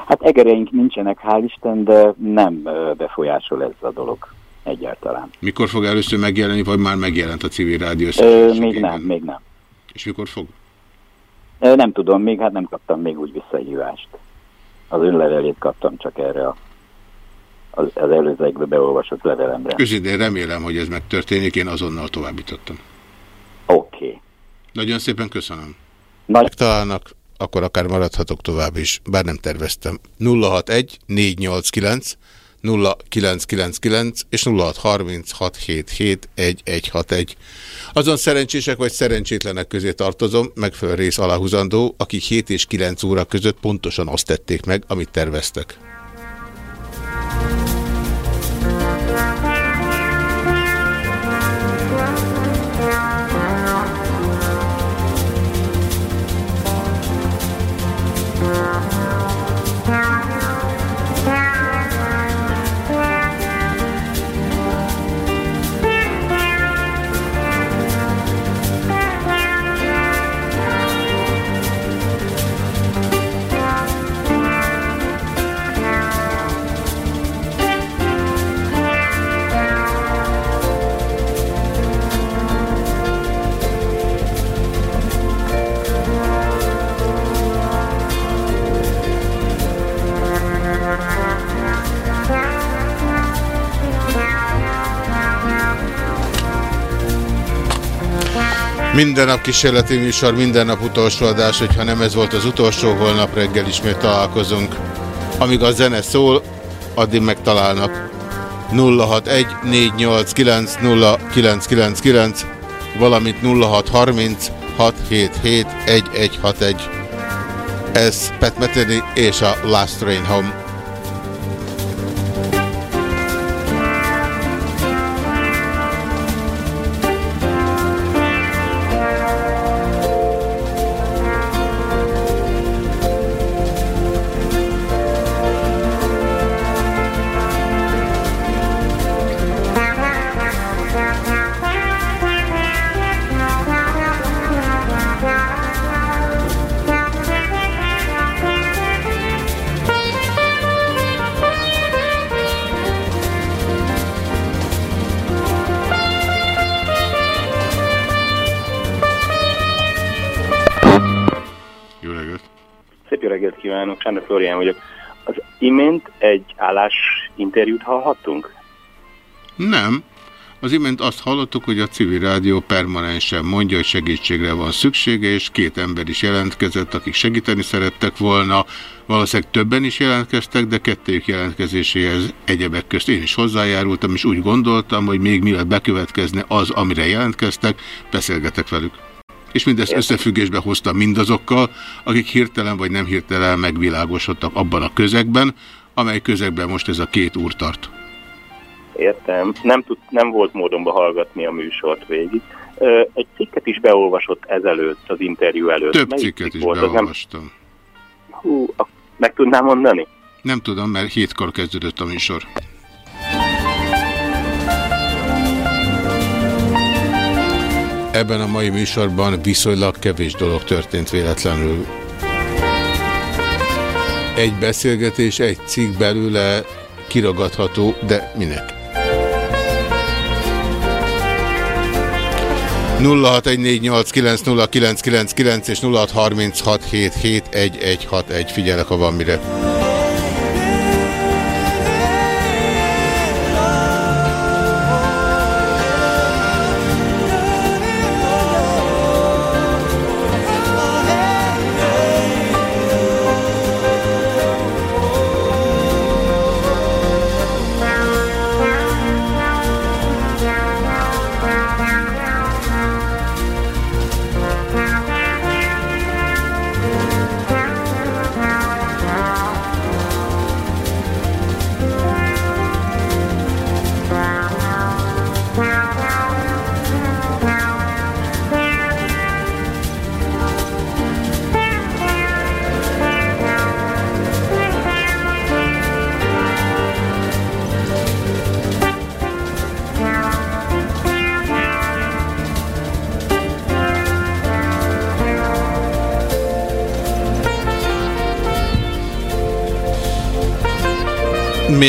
Hát egereink nincsenek, hál' Isten, de nem befolyásol ez a dolog egyáltalán. Mikor fog először megjelenni, vagy már megjelent a civil rádió Ö, még nem, még nem. És mikor fog? Ö, nem tudom, még hát nem kaptam még úgy visszahívást. Az önlevelét kaptam csak erre a, az, az előzőekbe beolvasott levelemre. Őszintén remélem, hogy ez megtörténik, én azonnal továbbítottam. Oké. Okay. Nagyon szépen köszönöm. Nagy... Megtalálnak, akkor akár maradhatok tovább is, bár nem terveztem. 061 489 0999 és 0636771161. Azon szerencsések vagy szerencsétlenek közé tartozom, megfelelő rész aláhuzandó, akik 7 és 9 óra között pontosan azt tették meg, amit terveztek. Minden nap kísérleti műsor, minden nap utolsó adás, hogyha nem ez volt az utolsó, holnap reggel ismét találkozunk. Amíg a zene szól, addig megtalálnak. 061 489 0999 valamint 0630 677 1161. Ez Pat Metheny és a Last Train Home. Sándor Florián vagyok. Az imént egy állásinterjút hallhattunk? Nem. Az imént azt hallottuk, hogy a civil rádió permanensen mondja, hogy segítségre van szüksége, és két ember is jelentkezett, akik segíteni szerettek volna. Valószínűleg többen is jelentkeztek, de kettőjük jelentkezéséhez egyebek közt én is hozzájárultam, és úgy gondoltam, hogy még mielőtt bekövetkezne az, amire jelentkeztek, beszélgetek velük. És mindezt összefüggésbe hoztam mindazokkal, akik hirtelen vagy nem hirtelen megvilágosodtak abban a közegben, amely közegben most ez a két úr tart. Értem. Nem, tud, nem volt módomba hallgatni a műsort végig. Egy cikket is beolvasott ezelőtt, az interjú előtt. Több Melyik cikket cikk is volt? Az nem... beolvastam. Hú, meg tudnám mondani? Nem tudom, mert hétkor kezdődött a műsor. Ebben a mai műsorban viszonylag kevés dolog történt véletlenül. Egy beszélgetés, egy cikk belőle kiragadható, de minek? 0614890999 és 0636771161 figyelek, ha van mire.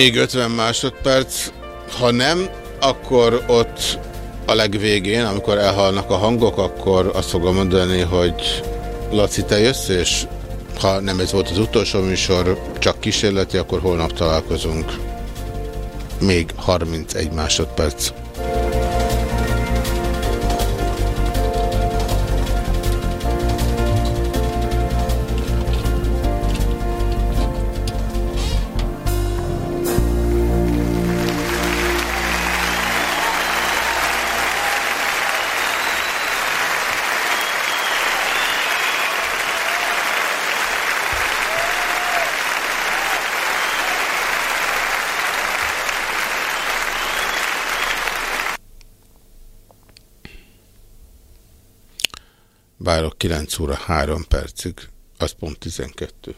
Még 50 másodperc. Ha nem, akkor ott a legvégén, amikor elhalnak a hangok, akkor azt fogom mondani, hogy Laci, te jössz, és ha nem ez volt az utolsó műsor, csak kísérleti, akkor holnap találkozunk. Még 31 másodperc. Várok 9 óra 3 percig, az pont 12.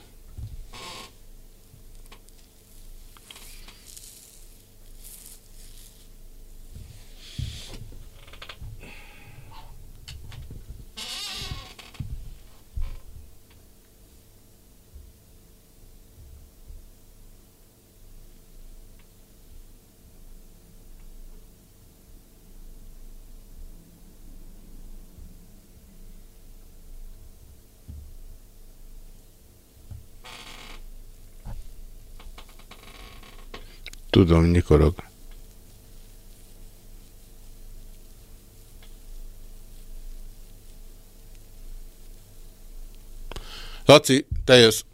Tudom, nyikorog. Laci, te jössz.